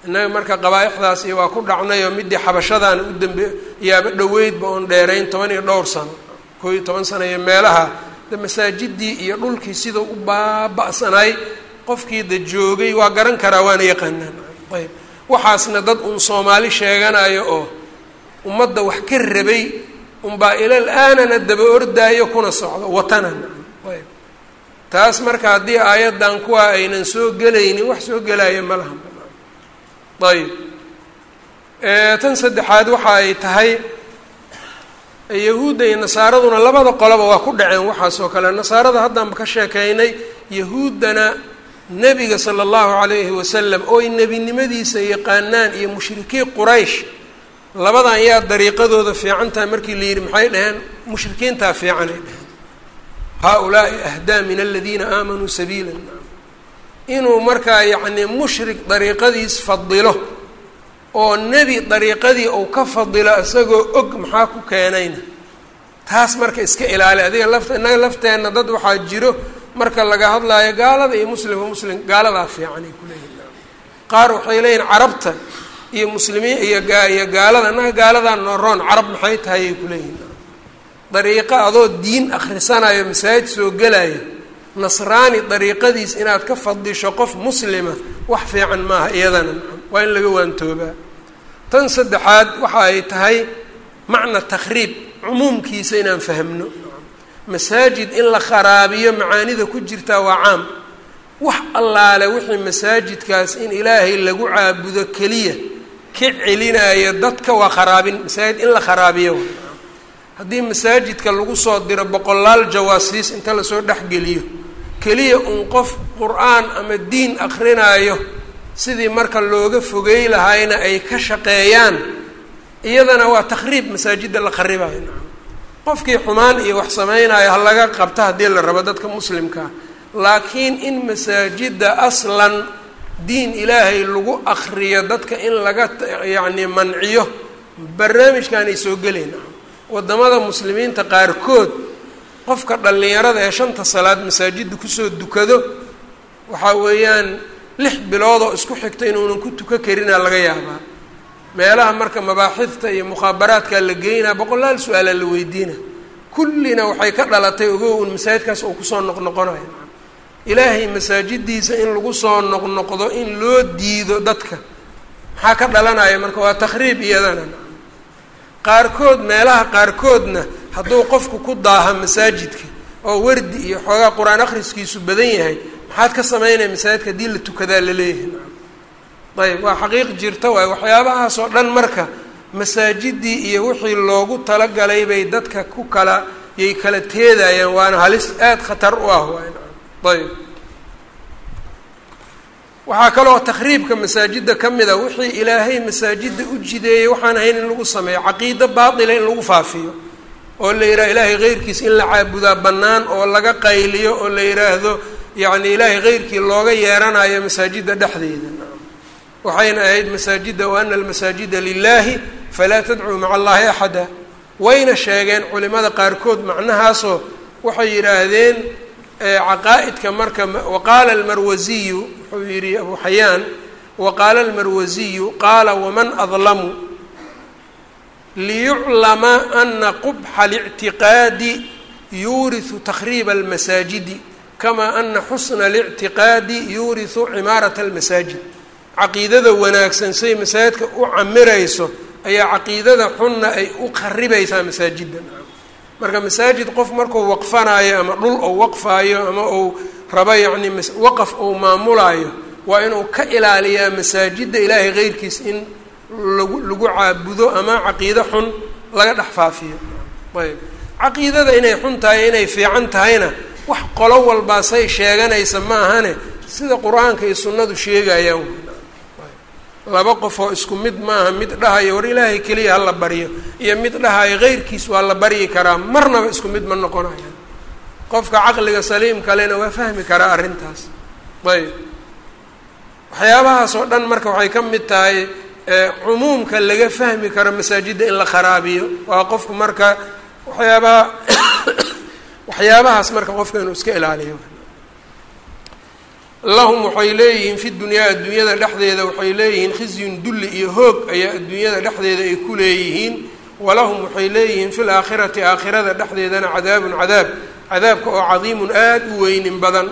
innaga marka qabaa-ixdaas iyo waa ku dhacnayoo midii xabashadaan u dambe yaaba dhoweydba oon dheerayn toban iyo dhowr sano koo iyo toban sano iyo meelaha de masaajidii iyo dhulkii sidau u baaba-sanay qofkii da joogay waa garan karaa waana yaqaanaan. Ayb. Waxaasna dad uun soomaali sheeganayo oo ummadda wax ka rabay unbaa ilal aanana daba ordaayo kuna socdo watanan ayb. Taas marka haddii aayaddan kuwa aynan soo gelaynin wax soo gelaya ma laha ayb tan saddexaad waxa ay tahay yahuudda iyo nasaaraduna labada qoloba waa ku dhaceen waxaas oo kale. Nasaarada haddaanba ka sheekaynay yahuuddana nebiga sala allahu calayhi wasalam oo ay nebinimadiisa yaqaanaan iyo mushrikiin quraysh labadan yaa dariiqadooda fiican tahay. Markii la yidhi maxay dhaheen? Mushrikiintaa fiican ay dhaheen. Haa-ulaai ahdaa min aladiina aamanuu sabiila inuu markaa yacnii mushrik dariiqadiis fadilo oo nebi dariiqadii uu ka fadilo isagoo og maxaa ku keenayna? Taas marka iska ilaali adiga lafta innaga lafteenna dad waxaa jiro marka laga hadlaayo gaalada iyo muslimka muslim gaaladaa fiican ay kuleeyihin qaar waxay leeyihiin carabta iyo muslimiin iyo iyo gaalada innaga gaaladan nooroon carab maxay tahay ay kuleeyihin dariiqo adoo diin akhrisanayo masaajid soo gelaya nasraani dariiqadiis inaad ka fadisho qof muslima wax fiican maaha iyadana. Waa in laga waantoobaa. Tan saddexaad waxa ay tahay macna takhriib cumuumkiisa inaan fahmno. Masaajid in la kharaabiyo macaanida ku jirtaa waa caam. Wax allaale wixii masaajidkaas in ilaahay lagu caabudo keliya ka celinaya dadka waa kharaabin masaajid in la kharaabiyo haddii masaajidka lagu soo diro boqolaal jawaasiis inta la soo dhexgeliyo keliya uun qof qur'aan ama diin akrinaayo sidii marka looga fogey lahayna ay ka shaqeeyaan iyadana waa takhriib masaajidda la kharibayo qofkii xumaan iyo wax samaynayo ha laga qabta haddii la rabo dadka muslimkaa laakiin in masaajidda aslan diin ilaahay lagu akriyo dadka in laga yacni manciyo barnaamijkan ay soo gelayn waddamada muslimiinta qaarkood qofka dhallinyarada ee shanta salaad masaajidda ku soo dukado waxaa weeyaan lix bilood oo isku xigta inuunan ku tuka karinaa laga yaabaa. Meelaha marka mabaaxidta iyo mukhaabaraadkaa la geynaa boqolaal su'aalaa la weydiina. Kullina waxay ka dhalatay ogow un masaajidkaas oo ku soo noqnoqonayo. Ilaahay masaajidiisa in lagu soo noqnoqdo in loo diido dadka. Maxaa ka dhalanaya marka? Waa takhriib iyadana. Qaarkood meelaha qaarkoodna hadduu qofku ku daaha masaajidka oo wardi iyo xoogaa qur'aan akhriskiisu badan yahay maxaad ka samaynaya masaajidka haddii la tukadaa la leeyahay? Ayb waa xaqiiq jirta waay waxyaabahaas oo dhan marka masaajidii iyo wixii loogu talagalay bay dadka ku kala yay kala teedayaan waana halis aada khatar u ah waay ayb waxaa kaloo takhriibka masaajidda ka mid a wixii ilaahay masaajidda u jideeyey waxaan ahayn in lagu sameeyo caqiido baatila in lagu faafiyo oo la yidhaha ilaahay keyrkiis in la caabudaa bannaan oo laga qayliyo oo la yidhaahdo yacni ilaahay keyrkii looga yeeranayo masaajidda dhexdeeda. Waxayna ahayd masaajidda wa ana almasaajida lilahi falaa tadcuu maca allahi axada. Wayna sheegeen culimada qaarkood macnahaasoo waxay yidhaahdeen caqaa'idka marka waqaala almarwasiyu wuxuu yidhi abu xayaan waqaala almarwasiyu qaala waman adlamu liyuclama ana qubxa اlictiqaadi yuurisu takhriiba almasaajidi kama ana xusna اlictiqaadi yuurisu cimaarata almasaajid caqiidada wanaagsan say masaajidka u camirayso ayaa caqiidada xunna ay u qaribaysaa masaajidda marka masaajid qof markuu waqfanaayo ama dhul ou waqfaayo ama uu rabo yacni waqaf uu maamulaayo waa inuu ka ilaaliyaa masaajidda ilaahay keyrkiis in lagu lagu caabudo ama caqiido xun laga dhex faafiyo. Ayb. Caqiidada inay xun tahay inay fiican tahayna wax qolo walbaa say sheeganaysa ma ahane sida qur'aanka iyo sunnadu sheegayaan laba qof oo isku mid maaha mid dhahayo war ilaahay keliya hala baryo iyo mid dhahayo keyrkiis waa la baryi karaa marnaba isku mid ma noqonayaan. Qofka caqliga saliim kalena waa fahmi karaa arrintaas. Ayb. Waxyaabahaas oo dhan marka waxay ka mid tahay cumuumka laga fahmi karo masaajidda in la kharaabiyo waa qofku marka waxyaabaha waxyaabahaas marka qofka inuu iska ilaaliyo. Lahum waxay leeyihiin fi dunyaa adduunyada dhexdeeda waxay leeyihiin khizyun dulli iyo hoog ayaa adduunyada dhexdeeda ay ku leeyihiin. Walahum waxay leeyihiin fi laakhirati aakhirada dhexdeedana cadaabun cadaab cadaabka oo cadiimun aada u weynin badan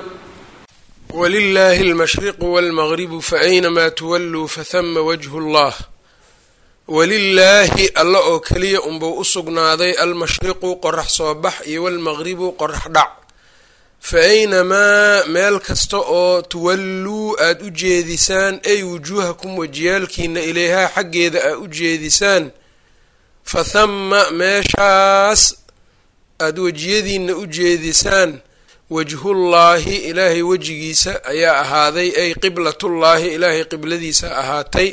wlilaahi almashriqu walmagribu faaynamaa tuwalluu fahama wajhu llah walilaahi alla oo keliya unbuu u sugnaaday almashriqu qorax soo bax iyo walmagribu qorax dhac fa aynamaa meel kasta oo tuwalluu aada u jeedisaan ay wujuuhakum wajiyaalkiinna ilayhaa xaggeeda aad u jeedisaan fa thamma meeshaas aada wejiyadiina u jeedisaan wajhullaahi ilaahay wejigiisa ayaa ahaaday ay qiblatullaahi ilaahay qibladiisa ahaatay.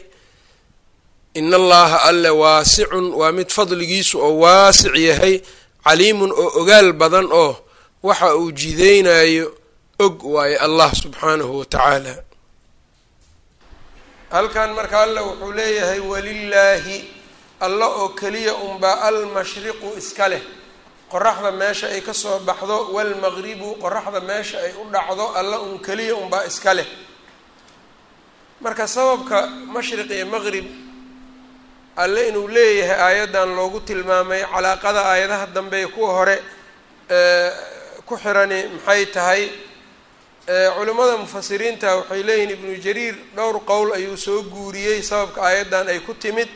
In allaha alle waasicun waa mid fadligiisu oo waasic yahay caliimun oo ogaal badan oo waxa uu jidaynayo og waayo allah subxaanahu wa tacaala. Halkan marka alle wuxuu leeyahay walilaahi alla oo keliya unbaa almashriqu iska leh qoraxda meesha ay ka soo baxdo walmaqribu qoraxda meesha ay u dhacdo alla un keliya unbaa iska leh. Marka sababka mashriq iyo maqrib alle inuu leeyahay aayaddan loogu tilmaamay calaaqada aayadaha dambe kuwa hore ku xirani maxay tahay? Culimmada mufasiriinta waxay leeyihiin ibnu jariir dhowr qowl ayuu soo guuriyey sababka aayaddan ay ku timid.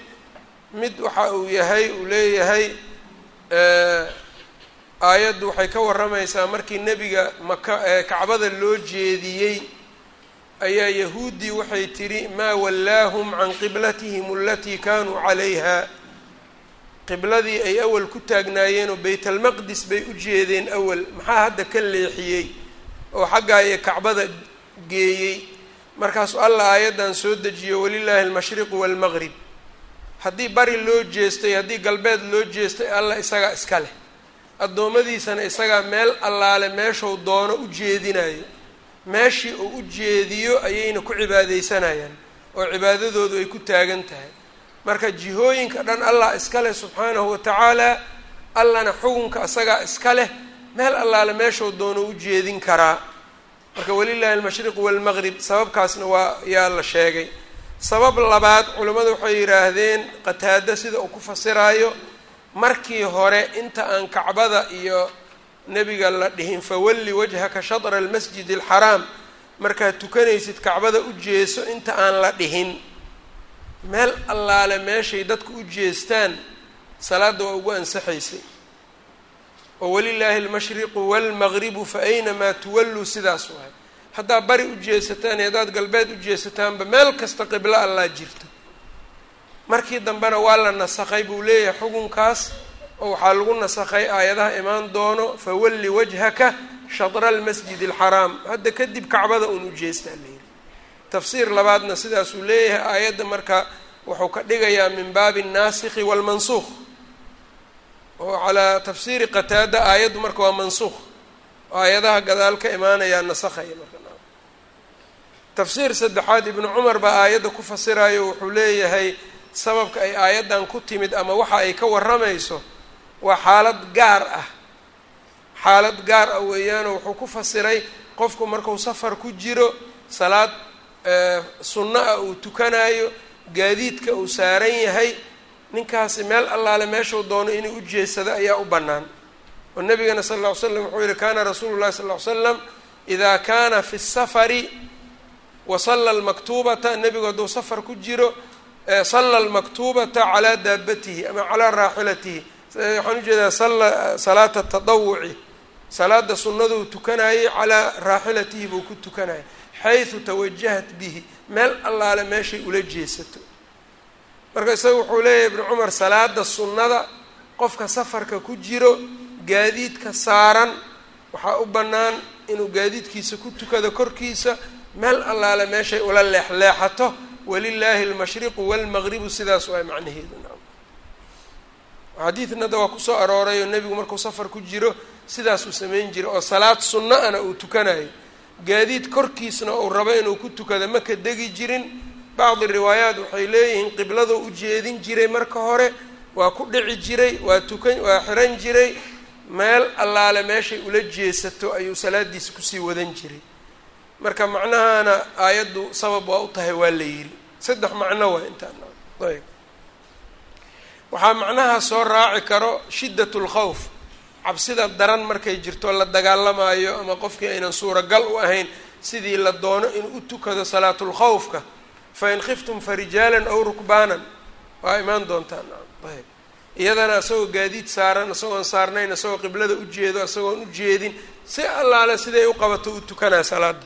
Mid waxa uu yahay uu leeyahay aayaddu waxay ka warramaysaa markii nebiga maka kacbada loo jeediyey ayaa yahuuddii waxay tidhi maa wallaahum can qiblatihim alatii kaanuu calayha. Qibladii ay awal ku taagnaayeenoo baytalmaqdis bay u jeedeen awal maxaa hadda ka leexiyey oo xaggaa iyo kacbada geeyey? Markaasuu allah aayaddan soo dejiyo walilaahi almashriqu waalmaqrib haddii bari loo jeestay haddii galbeed loo jeestay allah isagaa iska leh addoommadiisana isagaa meel allaale meeshuu doono u jeedinayo meeshii uu u jeediyo ayayna ku cibaadeysanayaan oo cibaadadoodu ay ku taagan tahay. Marka jihooyinka dhan allah iska leh subxaanahu wa tacaala allana xukunka isagaa iska leh meel allaale meeshuu doono u jeedin karaa. Marka walilahi almashriqu waalmaqrib sababkaasna waa yaa la sheegay. Sabab labaad culimmadu waxay yidhaahdeen qataado sida uu ku fasiraayo markii hore inta aan kacbada iyo nebiga la dhihin fawalli wajhaka shatra almasjid alxaraam markaad tukanaysid kacbada u jeeso inta aan la dhihin. Meel allaale meeshay dadku u jeestaan salaadda waa ugu ansaxaysay. Oo walilaahi almashriqu waalmaqribu fa aynamaa tuwalluu sidaas waay. Haddaad bari u jeesataan iyo haddaad galbeed u jeesataanba meel kasta qiblo allaa jirto markii dambena waa la nasakhay buu leeyahay xukunkaas oo waxaa lagu nasakhay aayadaha imaan doono fawalli wajhaka shatra almasjid alxaraam hadda kadib kacbada uun u jeestaa layidhi tafsiir labaadna sidaasuu leeyahay aayadda marka wuxuu ka dhigayaa min baabi annaasikhi waalmansuuq oo calaa tafsiiri qataada aayaddu marka waa mansuuq aayadaha gadaal ka imaanayaa nasakhaya marka. Tafsiir saddexaad ibnu cumar baa aayadda ku fasirayo wuxuu leeyahay sababka ay aayaddan ku timid ama waxa ay ka warramayso waa xaalad gaar ah. Xaalad gaar ah weeyaanoo wuxuu ku fasiray qofku marku safar ku jiro salaad sunno ah uu tukanayo gaadiidka uu saaran yahay ninkaasi meel allaale meeshuu doono inuu u jeesado ayaa u bannaan. Oo nabigana sal lla ly slam wuxuu yihi kaana rasuulu llahi sal ly slam idaa kaana fi safari wa salla almaktuubata nebigu hadduu safar ku jiro salla almaktuubata calaa daabatihi ama calaa raaxilatihi. Waxaan u jeedaa salla salaata tadawuci. Salaada sunnaduu tukanayay calaa raaxilatihi buu ku tukanayay xaysu tawajahat bihi. Meel allaale meeshay ula jeesato. Marka isaga wuxuu leeyahay ibnu cumar salaada sunnada qofka safarka ku jiro gaadiidka saaran waxaa u bannaan inuu gaadiidkiisa ku tukado korkiisa. Meel allaale meeshay ula leexleexato walilaahi almashriqu walmaqribu sidaas waa macnaheedu xadiidnada waa ku soo arooray oo nebigu markuu safar ku jiro sidaasuu samayn jiray oo salaad sunno ana uu tukanayo gaadiid korkiisna uu rabo inuu ku tukado ma ka degi jirin. Bacdi riwaayaat waxay leeyihiin qibladuu u jeedin jiray marka hore waa ku dhici jiray waa tukan waa xiran jiray. Meel allaale meeshay ula jeesato ayuu salaadiisa ku sii wadan jiray marka macnahana aayaddu sabab waa u tahay waa la yidhi. Saddex macno waa intaan. Ayb. Waxaa macnaha soo raaci karo shiddat lkhawf cabsida daran markay jirto la dagaalamaayo ama qofkii aynan suuragal u ahayn sidii la doono inuu u tukado salaatulkhawfka fa in khiftum fa rijaalan aw rukbaanan. Waa imaan doontaan. Ayb. Iyadana isagoo gaadiid saaran isagoon saarnayn isagoo qiblada u jeedo isagoon jeedin si allaale siday u qabato u tukanaa salaada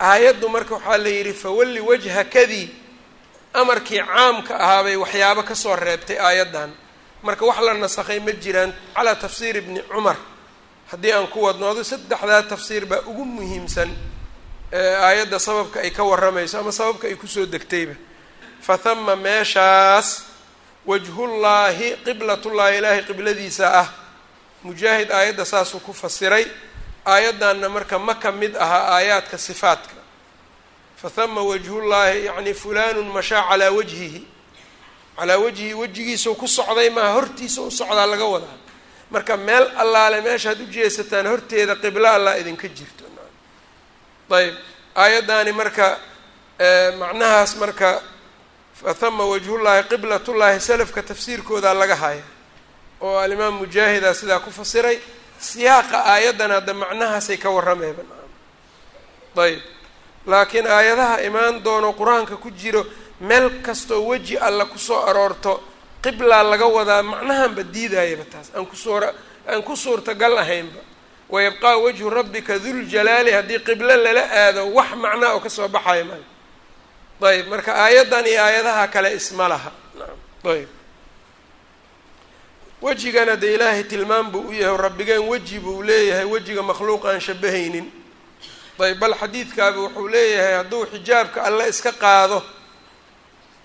aayaddu marka waxaa la yidhi fawalli wajha kadii amarkii caamka ahaabay waxyaabo ka soo reebtay aayaddan. Marka wax la nasakhay ma jiraan. Calaa tafsiir ibni cumar haddii aan ku wadnoodo saddexdaa tafsiir baa ugu muhiimsan aayadda sababka ay ka warramayso ama sababka ay ku soo degtayba. Fa hama meeshaas wajhullaahi qiblatullaahi ilaahay qibladiisa ah. Mujaahid aayadda saasuu ku fasiray aayaddanna marka ma ka mid ahaa aayaadka sifaadka fa hama wajhullaahi yacni fulaanun mashaa calaa wajhihi. Calaa wajhihi wejigiisau ku socday maaha hortiisa u socdaa laga wadaa. Marka meel allaale meeshaad u jeesataan horteeda qiblo allah idinka jirto. Ayb aayaddaani marka macnahaas marka fahama wajhullaahi qiblatullaahi salafka tafsiirkoodaa laga haya oo alimaam mujaahida sidaa ku fasiray siyaaqa aayaddan hadda macnahaasay ka warrameeba ayb laakiin aayadaha imaan doono qur'aanka ku jiro meel kastoo weji alla ku soo aroorto qiblaa laga wadaa macnahanba diidayaba taas. Aan kusuura aan ku suurtagal ahaynba. Wayabqaa wajhu rabbika duljalaali haddii qiblo lala aado wax macnaa oo ka soo baxaya mal ayb marka aayaddan iyo aayadaha kale isma laha. Ayb wejigana dee ilaahay tilmaam buu u yahay rabbigeen weji buu leeyahay wejiga makhluuq aan shabahaynin. Ayb bal xadiidkaaba wuxuu leeyahay hadduu xijaabka alle iska qaado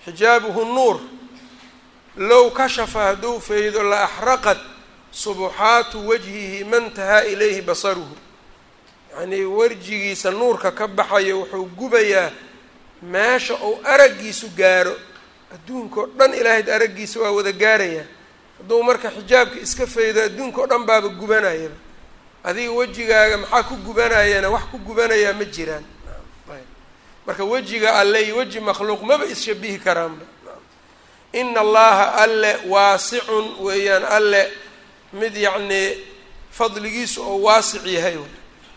xijaabuhu nuur. Low kashafa hadduu faydo la axraqat subuxaatu wajhihi mantahaa ilayhi basaruhu. Yacnii wejigiisa nuurka ka baxayo wuxuu gubayaa meesha uu araggiisu gaaro. Adduunka oo dhan ilaahayd araggiisa waa wada gaarayaa hadduu marka xijaabka iska faydo adduunka oo dhan baaba gubanayaba. Adiga wejigaaga maxaa ku gubanayana wax ku gubanayaa ma jiraan. Marka wejiga alle iyo weji makhluuq maba isshabihi karaanba. Ina allaha alle waasicun weeyaan alle mid yacnii fadligiisu oo waasic yahay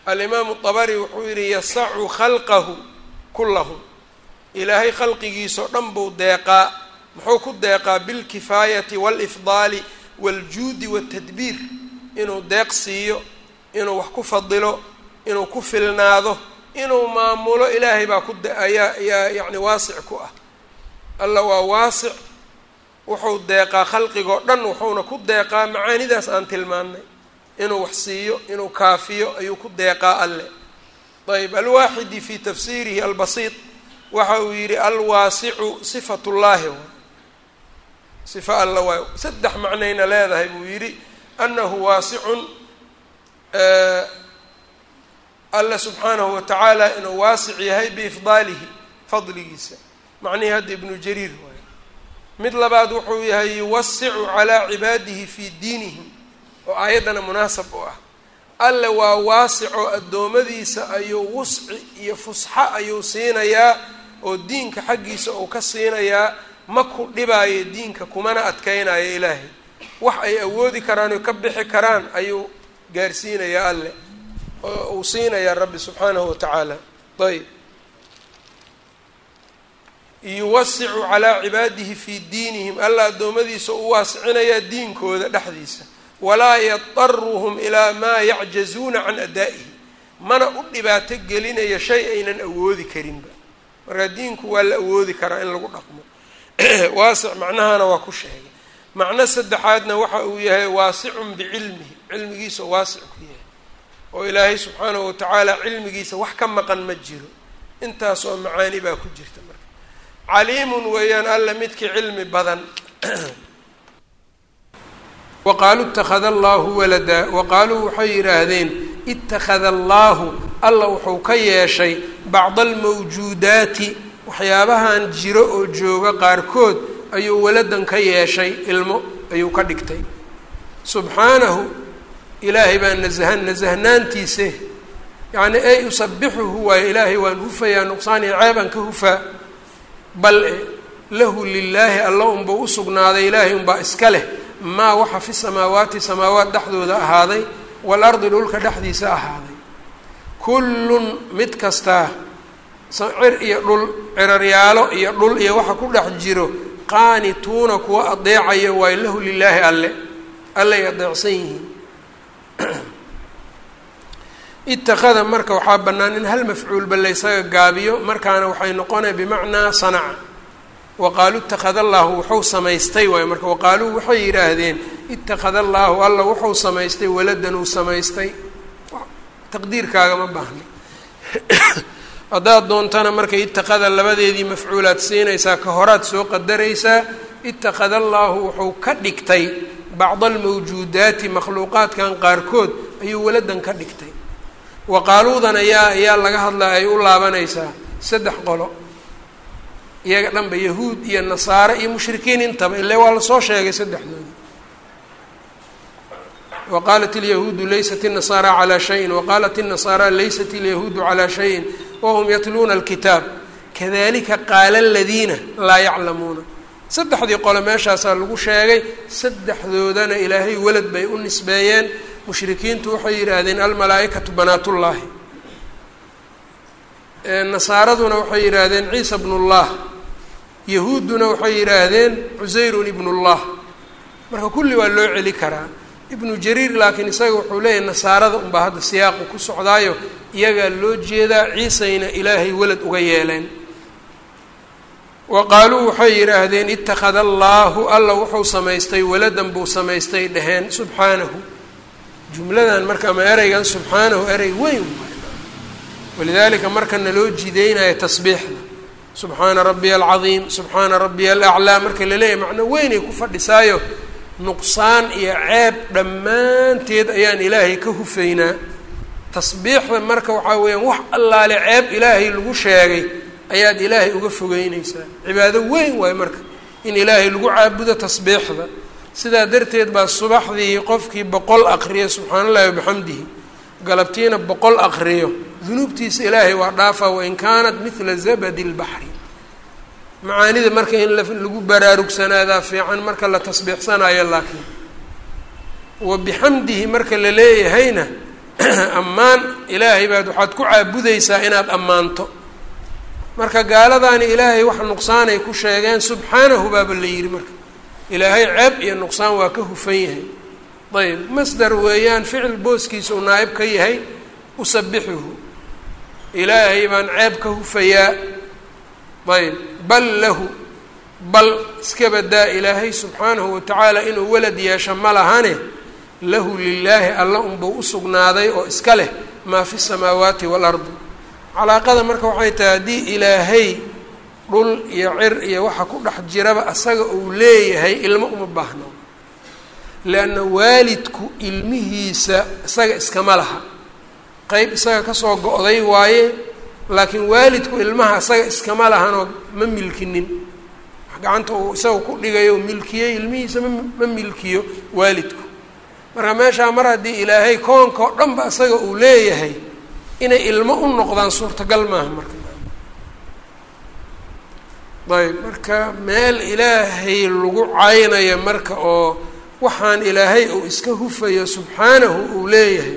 alimaamu dabari wuxuu yidhi yasacu khalqahu kullahu ilaahay khalqigiisao dhan buu deeqaa muxuu ku deeqaa bilkifaayati waalifdaali waaljuudi waatadbiir inuu deeq siiyo inuu wax ku fadilo inuu ku filnaado inuu maamulo ilaahay baa ku ayaa ayaa yacni waasic ku ah. Alla waa waasic wuxuu deeqaa khalqigoo dhan wuxuuna ku deeqaa macaanidaas aan tilmaannay. Inuu wax siiyo inuu kaafiyo ayuu ku deeqaa alle. Ayb alwaaxidi fi tafsiirihi albasiit waxa uu yidhi alwaasicu sifatullaahi. waay sifa alla waay saddex macnayna leedahay buu yidhi annahu waasicun alla subxaanahu watacaala inuu waasic yahay biifdaalihi fadligiisa. Macnihii hadda ibnu jariir waay mid labaad wuxuu yahay yuwasicu calaa cibaadihi fii diinihim oo aayaddana munaasab u ah. Alle waa waasicoo addoommadiisa ayuu wusci iyo fusxo ayuu siinayaa oo diinka xaggiisa uu ka siinayaa ma ku dhibaayo diinka kumana adkaynayo ilaahay. Wax ay awoodi karaan oo ka bixi karaan ayuu gaarsiinayaa alle oo uu siinayaa rabbi subxaanahu wa tacaala. Ayb yuwasicu calaa cibaadihi fii diinihim. Alla addoommadiisa u waasicinayaa diinkooda dhexdiisa. Walaa yadaruhum ilaa maa yacjazuuna can adaa'ihi. Mana u dhibaato gelinaya shay aynan awoodi karinba. Marka diinku waa la awoodi karaa in lagu dhaqmo waasic macnahana waa ku sheegay. Macno saddexaadna waxa uu yahay waasicun bicilmihi cilmigiisa waasic ku yahay. Oo ilaahay subxaanahu watacaala cilmigiisa wax ka maqan ma jiro. Intaas oo macaani baa ku jirta marka. Caliimun weeyaan alla midkii cilmi badan. Wa qaaluu ittakhada allaahu waladaa wa qaaluu waxay yidhaahdeen ittakhada allaahu. Alla wuxuu ka yeeshay bacda almawjuudaati waxyaabahan jiro oo jooga qaarkood ayuu waladan ka yeeshay ilmo ayuu ka dhigtay. Subxaanahu ilaahay baa nasahan nasahnaantiise yacni ey usabixuhu waayo ilaahay waan hufayaa nuqsaan iyo ceebaan ka hufaa. Bal e lahu lilaahi alla unba u sugnaaday ilaahay unbaa iska leh. Maa waxa fi samaawaati samaawaat dhexdooda ahaaday waalardi dhulka dhexdiisa ahaaday. Kullun mid kastaa cir iyo dhul ciraryaalo iyo dhul iyo waxa ku dhex jiro qaanituuna kuwa adeecayo waayo lahu lilaahi alle. Allay adeecsan yihiin. Itakada marka waxaa bannaan in hal mafcuulba laysaga gaabiyo markaana waxay noqonaya bimacnaa sanaca wa qaaluu ittakhada allaahu wuxuu samaystay waayo. Marka waqaaluu waxay yidhaahdeen ittakhada allaahu alla wuxuu samaystay waladan uu samaystay. Taqdiirkaaga ma baahna haddaad doontana marka ittakhada labadeedii mafcuulaad siinaysaa ka horaad soo qadaraysaa ittakhada allaahu wuxuu ka dhigtay bacda almawjuudaati makhluuqaadkan qaarkood ayuu waladan ka dhigtay. Waqaaluudan ayaa ayaa laga hadlaa ay u laabanaysaa saddex qolo. Iyaga dhanba yahuud iyo nasaare iyo mushrikiin intaba ile waa la soo sheegay saddexdooda waqaalat ilyahuudu laysat innasaara calaa shayin waqaalat innasaara laysat ilyahuudu calaa shayin wahum yatluuna alkitaab kadalika qaala aladiina laa yaclamuuna saddexdii qole meeshaasaa lagu sheegay saddexdoodana ilaahay welad bay u nisbeeyeen mushrikiintu waxay yidhaahdeen almalaaikatu banaatullaahi nasaaraduna waxay yidhaahdeen ciisa bnullah yahuudduna waxay yidhaahdeen cusayrun ibnullah marka kulli waa loo celi karaa ibnu jariir laakiin isaga wuxuu leeyahay nasaarada unbaa hadda siyaaqu ku socdaayo iyagaa loo jeedaa ciisayna ilaahay welad uga yeeleen. Wa qaaluu waxay yidhaahdeen ittakhada allaahu alla wuxuu samaystay waladan buu samaystay dheheen subxaanahu. Jumladan marka ama ereygan subxaanahu erey weyn walidaalika marka naloo jideynayo tasbiixda. Subxaana rabbiya alcadiim subxaana rabbiya alaclaa marka la leeyahay macno weynay ku fadhisaayo nuqsaan iyo ceeb dhammaanteed ayaan ilaahay ka hufaynaa. Tasbiixda marka waxaa weeyaan wax allaale ceeb ilaahay lagu sheegay ayaad ilaahay uga fogeyneysaa cibaado weyn waayo marka in ilaahay lagu caabudo tasbiixda. Sidaa darteed baa subaxdii qofkii boqol aqriyo subxaana allahi wabixamdihi galabtiina boqol aqriyo dunuubtiisa ilaahay waa dhaafaa wain kaanat midla zabadi lbaxri macaanida marka in lagu baraarugsanaada fiican marka la tasbiixsanayo laakiin wa bixamdihi marka la leeyahayna ammaan ilaahay baad waxaad ku caabudeysaa inaad ammaanto. Marka gaaladaani ilaahay wax nuqsaanay ku sheegeen subxaanahu baaba la yidhi marka. Ilaahay ceeb iyo nuqsaan waa ka hufan yahay. Ayb masdar weeyaan ficil booskiisa uu naa'ib ka yahay usabixuhu. Ilaahay baan ceeb ka hufayaa ayb bal lahu bal iska badaa ilaahay subxaanahu watacaala inuu walad yeesho ma lahane lahu lilaahi alla unbuu usugnaaday oo iska leh maa fi samaawaati waalardi calaaqada marka waxay tahay haddii ilaahay dhul iyo cir iyo waxa ku dhex jiraba asaga uu leeyahay ilmo uma baahno leanna waalidku ilmihiisa isaga iskama laha. Qeyb isaga ka soo go-day waaye laakiin waalidku ilmaha isaga iskama lahanoo ma milkinin. Gacanta uu isaga ku dhigayo milkiyey ilmihiisa mama milkiyo waalidku. Marka meeshaa mar haddii ilaahay koonka oo dhanba isaga uu leeyahay inay ilmo u noqdaan suurtagal maaha marka. Ayb marka meel ilaahay lagu caynayo marka oo waxaan ilaahay uu iska hufayo subxaanahu uu leeyahay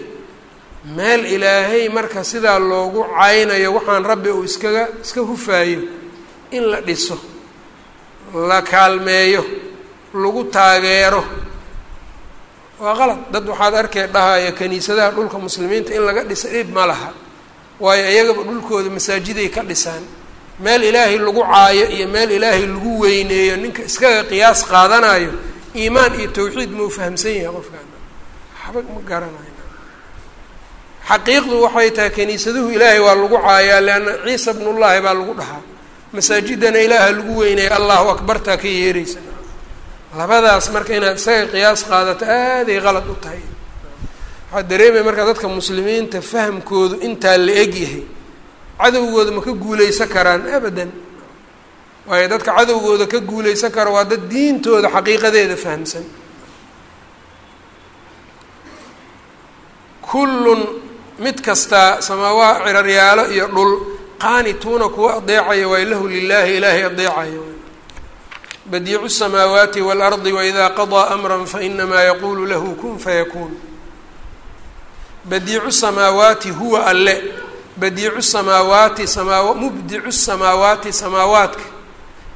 meel ilaahay marka sidaa loogu caynayo waxaan rabbi uu iskaga iska hufaayo in la dhiso la kaalmeeyo lagu taageero. Waa qalad dad waxaad arkay dhahaya kaniisadaha dhulka muslimiinta in laga dhisa dhib ma laha waayo iyagaba dhulkooda masaajiday ka dhisaan. Meel ilaahay lagu caayo iyo meel ilaahay lagu weyneeyo ninka iskaga qiyaas qaadanayo iimaan iyo tawxiid mau fahamsan yahay qofkaan. Waxba ma garanayo xaqiiqdu waxay tahay kaniisaduhu ilaahay waa lagu caayaa leanna ciisa bnullaahi baa lagu dhahaa. Masaajidana ilaaha lagu weynaya allahu akbartaa ka yeeraysa. Labadaas marka inaad isaga qiyaas qaadato aaday qalad u tahay. Waxaa dareemaya marka dadka muslimiinta fahamkoodu intaa la eg yahay. Cadowgooda ma ka guuleysan karaan abadan. Waayo dadka cadowgooda ka guuleysan kara waa dad diintooda xaqiiqadeeda fahamsan. Kullun mid kastaa samaawaha ciraryaalo iyo dhul qaanituuna kuwa adeecaya waa lahu lilaahi ilaahay adeecaya badiicu الsamaawaati wاlardi waidaa qadaa amra fainamaa yaquulu lahu kun fayakuun badiicu samaawaati huwa alle badiicu samaawaati samaa mubdicu samaawaati samaawaadka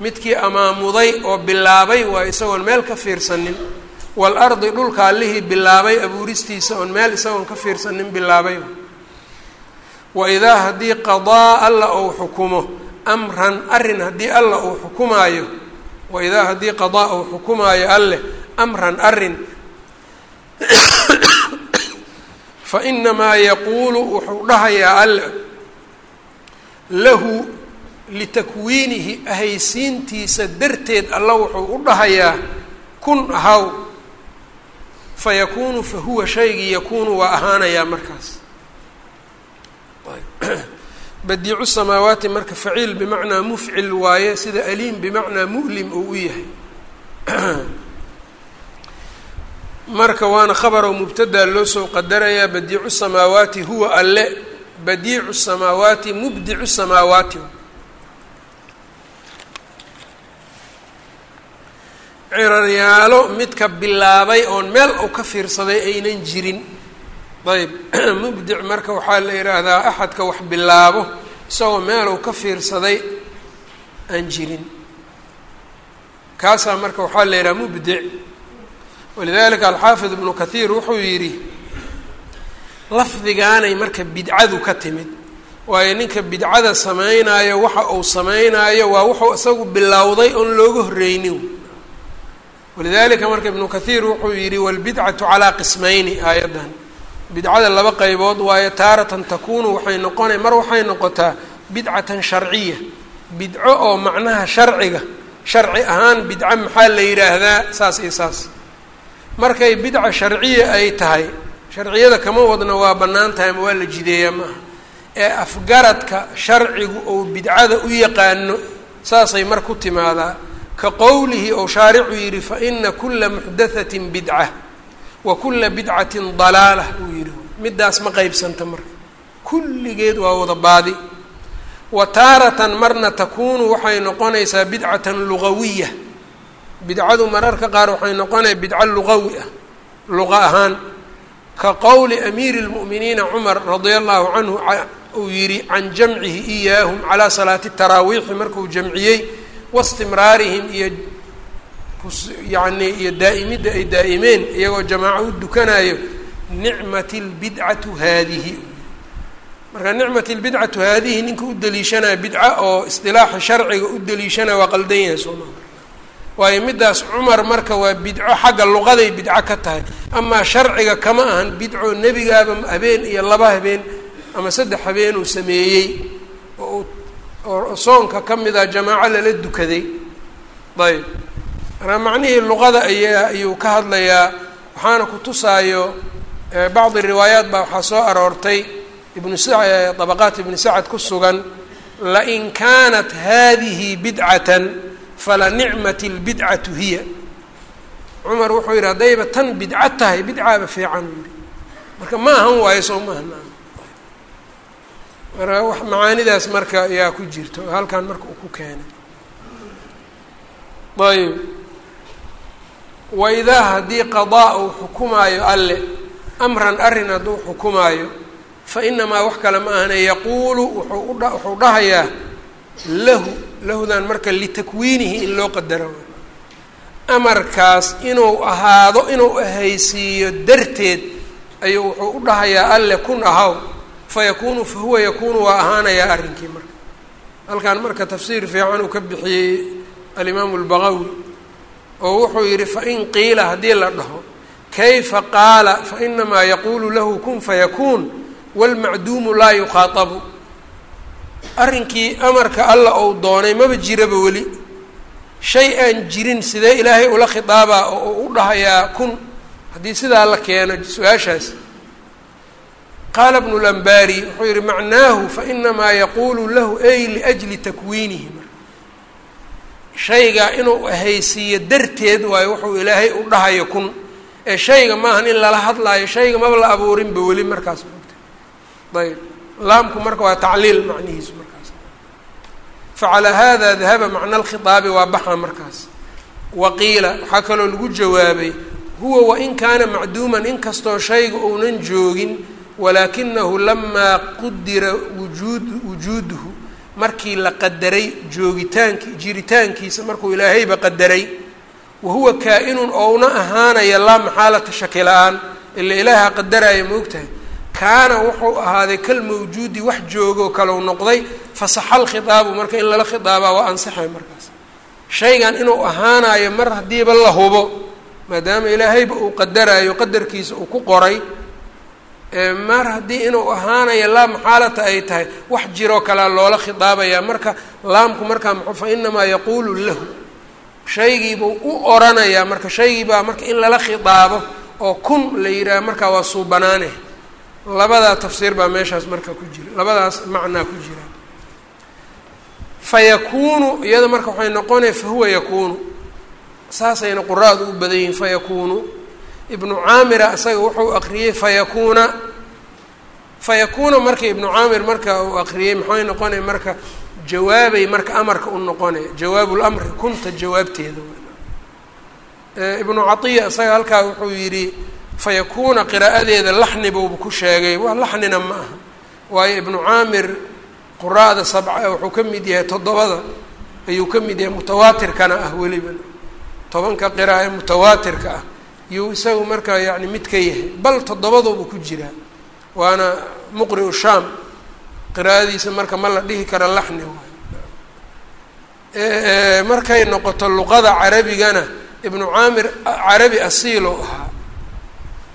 midkii amaamuday oo bilaabay waa isagoon meel ka fiirsanin waalardi dhulka allihii bilaabay abuuristiisa oon meel isagoon ka fiirsanin bilaabay waidaa haddii qadaa alla uu xukumo amran arrin haddii alla uu xukumaayo waidaa haddii qadaa uu xukumaayo alleh amran arrin fa inamaa yaquulu wuxuu dhahayaa alle lahu litakwiinihi ahaysiintiisa darteed alla wuxuu u dhahayaa kun ahaw fa yakuunu fa huwa shaygii yakuunu waa ahaanayaa markaas badiicu samaawaati marka faciil bimacnaa mufcil waaye sida aliim bimacnaa mu'lim uu u yahay marka waana khabaroo mubtadaa loo soo qadarayaa badiicu samaawaati huwa alle badiicu samaawaati mubdicu samaawaati ciraryaalo midka bilaabay oon meel uu ka fiirsaday aynan jirin. Ayb mubdic marka waxaa la yidhaahdaa axadka wax bilaabo isagoo meel uu ka fiirsaday aan jirin. Kaasaa marka waxaa la yidhaha mubdic. Walidalika alxaafid ibnu kathiir wuxuu yidhi lafdigaanay marka bidcadu ka timid waayo ninka bidcada sameynaayo waxa uu sameynaayo waa wuxuu isagu bilowday oon looga horreynin walidalika marka ibnu kathiir wuxuu yidhi walbidcatu calaa qismayni aayaddan. Bidcada laba qaybood waayo taaratan takunu waxay noqonay mar waxay noqotaa bidcatan sharciya. Bidco oo macnaha sharciga sharci ahaan bidco maxaa la yidhaahdaa saas iyo saas. Markay bidca sharciya ay tahay sharciyada kama wadna waa bannaan tahay ama waa la jideeyaa maaha ee afgaradka sharcigu ou bidcada u yaqaano saasay mar ku timaadaa ka qowlihi ou shaaricu yidhi fa ina kula muxdathatin bidca wa kula bidcatin dalaala uu yidhi. Middaas ma qeybsanta marka. Kulligeed waa wada baadi. Wa taaratan marna takuunu waxay noqonaysaa bidcatan lugawiya. Bidcadu mararka qaar waxay noqonaya bidco lugawi ah luqa ahaan. Ka qowli amiiri اlmu'miniina cumar radia allahu canhu uu yidhi can jamcihi iyaahum calaa salaati taraawiixi markuu jamciyey waistimraarihim iyo yacni iyo daa'imidda ay daa'imeen iyagoo jamaaco u dukanayo nicmat اlbidcatu haadihi. Marka nicmat اlbidcatu haadihi ninka u deliishanaya bidca oo isdilaaxa sharciga u deliishanaya waa qaldan yahay soo maa waayo middaas cumar marka waa bidco xagga luqaday bidco ka tahay. Amaa sharciga kama ahan bidco nebigaaba habeen iyo laba habeen ama saddex habeen uu sameeyey oo oo soonka ka mid ah jamaaco lala dukaday. Ayb. Marka macnihii luqada ayaa ayuu ka hadlayaa waxaana ku tusaayo bacdi riwaayaat baa waxaa soo aroortay ibnu dabaqaat ibni sacad ku sugan lain kaanat hadihi bidcatan fala nicmat اlbidcatu hiya. Cumar wuxuu yidhi haddayba tan bidco tahay bidcaaba fiican. Marka ma ahan waayo soo maaha marka wax macaanidaas marka ayaa ku jirta oo halkan marka uu ku keenay. Ayb waidaa haddii qadaa uu xukumaayo alle amran arrin hadduu xukumaayo fa inamaa wax kale ma ahane yaquulu wuxuu dhahayaa lahu lahudan marka litakwiinihi in loo qadaro. Amarkaas inuu ahaado inuu ahaysiiyo darteed ayuu wuxuu u dhahayaa alle kun ahaw fa yakuunu fa huwa yakuunu waa ahaanayaa arrinkii marka. Halkan marka tafsiir fiican uu ka bixiyey alimaamu albaqawi oo wuxuu yidhi fain qiila haddii la dhaho kayfa qaala fainamaa yaquulu lahu kun fayakuun wاlmacduumu laa yukhaaabu arrinkii amarka alla ou doonay maba jiraba weli. Shay aan jirin sidee ilaahay ula khidaabaa oo u dhahayaa kun? Haddii sidaa la keeno su'aashaas qaala bnu lambari wuxuu yihi macnaahu fainamaa yaquulu lahu ay liأjli takwiinihi shayga inuu ahaysiiyo darteed waayo wuxuu ilaahay u dhahayo kun ee shayga maahan in lala hadlaayo shayga maba la abuurinba weli markaas moogta ayb laamku marka waa tacliil macnihiisu markaas facalaa hada dahaba macna alkhitaabi waa baxa markaas wa qiila waxaa kaloo lagu jawaabay huwa wain kaana macduuman inkastoo shayga uunan joogin walaakinahu lamaa qudira wujuud wujuuduhu markii la qadaray joogitaanki jiritaankiisa markuu ilaahayba qadaray wa huwa kaa-inun ouna ahaanaya laa maxaalata shaki la'aan ila ilaaha qadaraya maogtahay kaana wuxuu ahaaday kal mawjuudi wax joogoo kalau noqday fasaxa alkhitaabu marka in lala khitaabaa waa ansaxay markaas. Shaygan inuu ahaanayo mar haddiiba la hubo maadaama ilaahayba uu qadarayo qadarkiisa uu ku qoray mar haddii inuu ahaanayo laa maxaalata ay tahay wax jiroo kalea loola khitaabaya marka laamku markaa mxu fa inamaa yaquulu lahu. Shaygiibuu u oranayaa. Marka shaygiibaa marka in lala khitaabo oo kun la yidhaaha markaa waa suubanaane labadaa tafsiir baa meeshaas marka ku jira. Labadaas macnaa ku jira. Fa yakuunu iyada marka waxay noqonaya fa huwa yakuunu. Saasayna quraadu u badan yihiin fa yakuunu ibnu caamira isaga wuxuu aqriyey fayakuuna fayakuuna marka ibnu caamir marka uu aqriyey maxay noqonaya marka jawaabay marka amarka u noqonaya jawaabu lamri kunta jawaabteeda ibnu caiya isaga halkaa wuxuu yidhi fayakuuna qiraa'adeeda laxni buuba ku sheegay. Waa laxnina ma aha. Waayo ibnu caamir quraa'da sabca wuxuu ka mid yahay toddobada ayuu ka mid yahay mutawaatirkana ah weliba. Tobanka qira'a ee mutawaatirka ah yuu isagu markaa yani mid ka yahay. Bal toddobaduuba ku jiraa waana muqri'u shaam. Qiraa'adiisa marka ma la dhihi kara laxni markay noqoto luqada carabigana ibnu caamir carabi asiilo ahaa.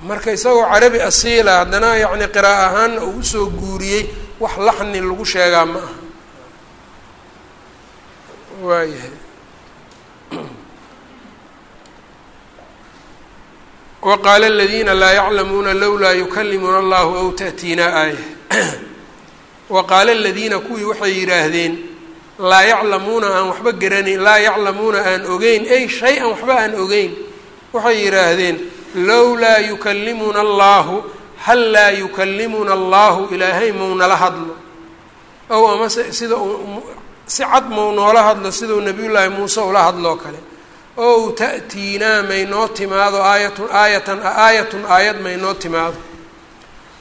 Marka isagoo carabi asiila haddana yacni qira'a ahaanna uu u soo guuriyey wax laxni lagu sheegaa ma aha. Waayahay waqaala aladiina laa yaclamuuna lowlaa yukalimuna allahu aw ta'tiinaa aaya waqaala aladiina kuwii waxay yidhaahdeen laa yaclamuuna aan waxba garanayn laa yaclamuuna aan ogeyn ay shay-an waxba aan ogeyn waxay yidhaahdeen lowlaa yukalimuna allahu hal laa yukalimuna allahu ilaahay mau nala hadlo ow amase sida si cad mau noola hadlo sidau nabiyullaahi muuse ula hadloo kale ow ta'tiinaa maynoo timaado aayatun aayatan aayatun aayad maynoo timaado.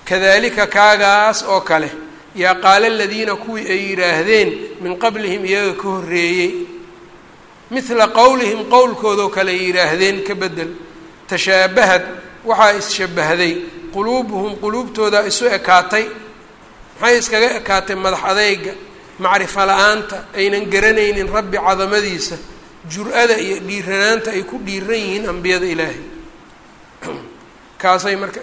Kadalika kaagaas oo kale yaa qaala aladiina kuwii ay yidhaahdeen min qablihim iyaga ka horreeyey. Midla qowlihim qowlkoodoo kale ay yidhaahdeen ka bedel tashaabahad waxaa is-shabahday. Quluubuhum quluubtoodaa isu ekaatay. Maxay iskaga ekaatay madax adeyga macrifo la'aanta aynan garanaynin rabbi cadamadiisa jur-ada iyo dhiiranaanta ay ku dhiiran yihiin ambiyada ilaahay. Kaasay marka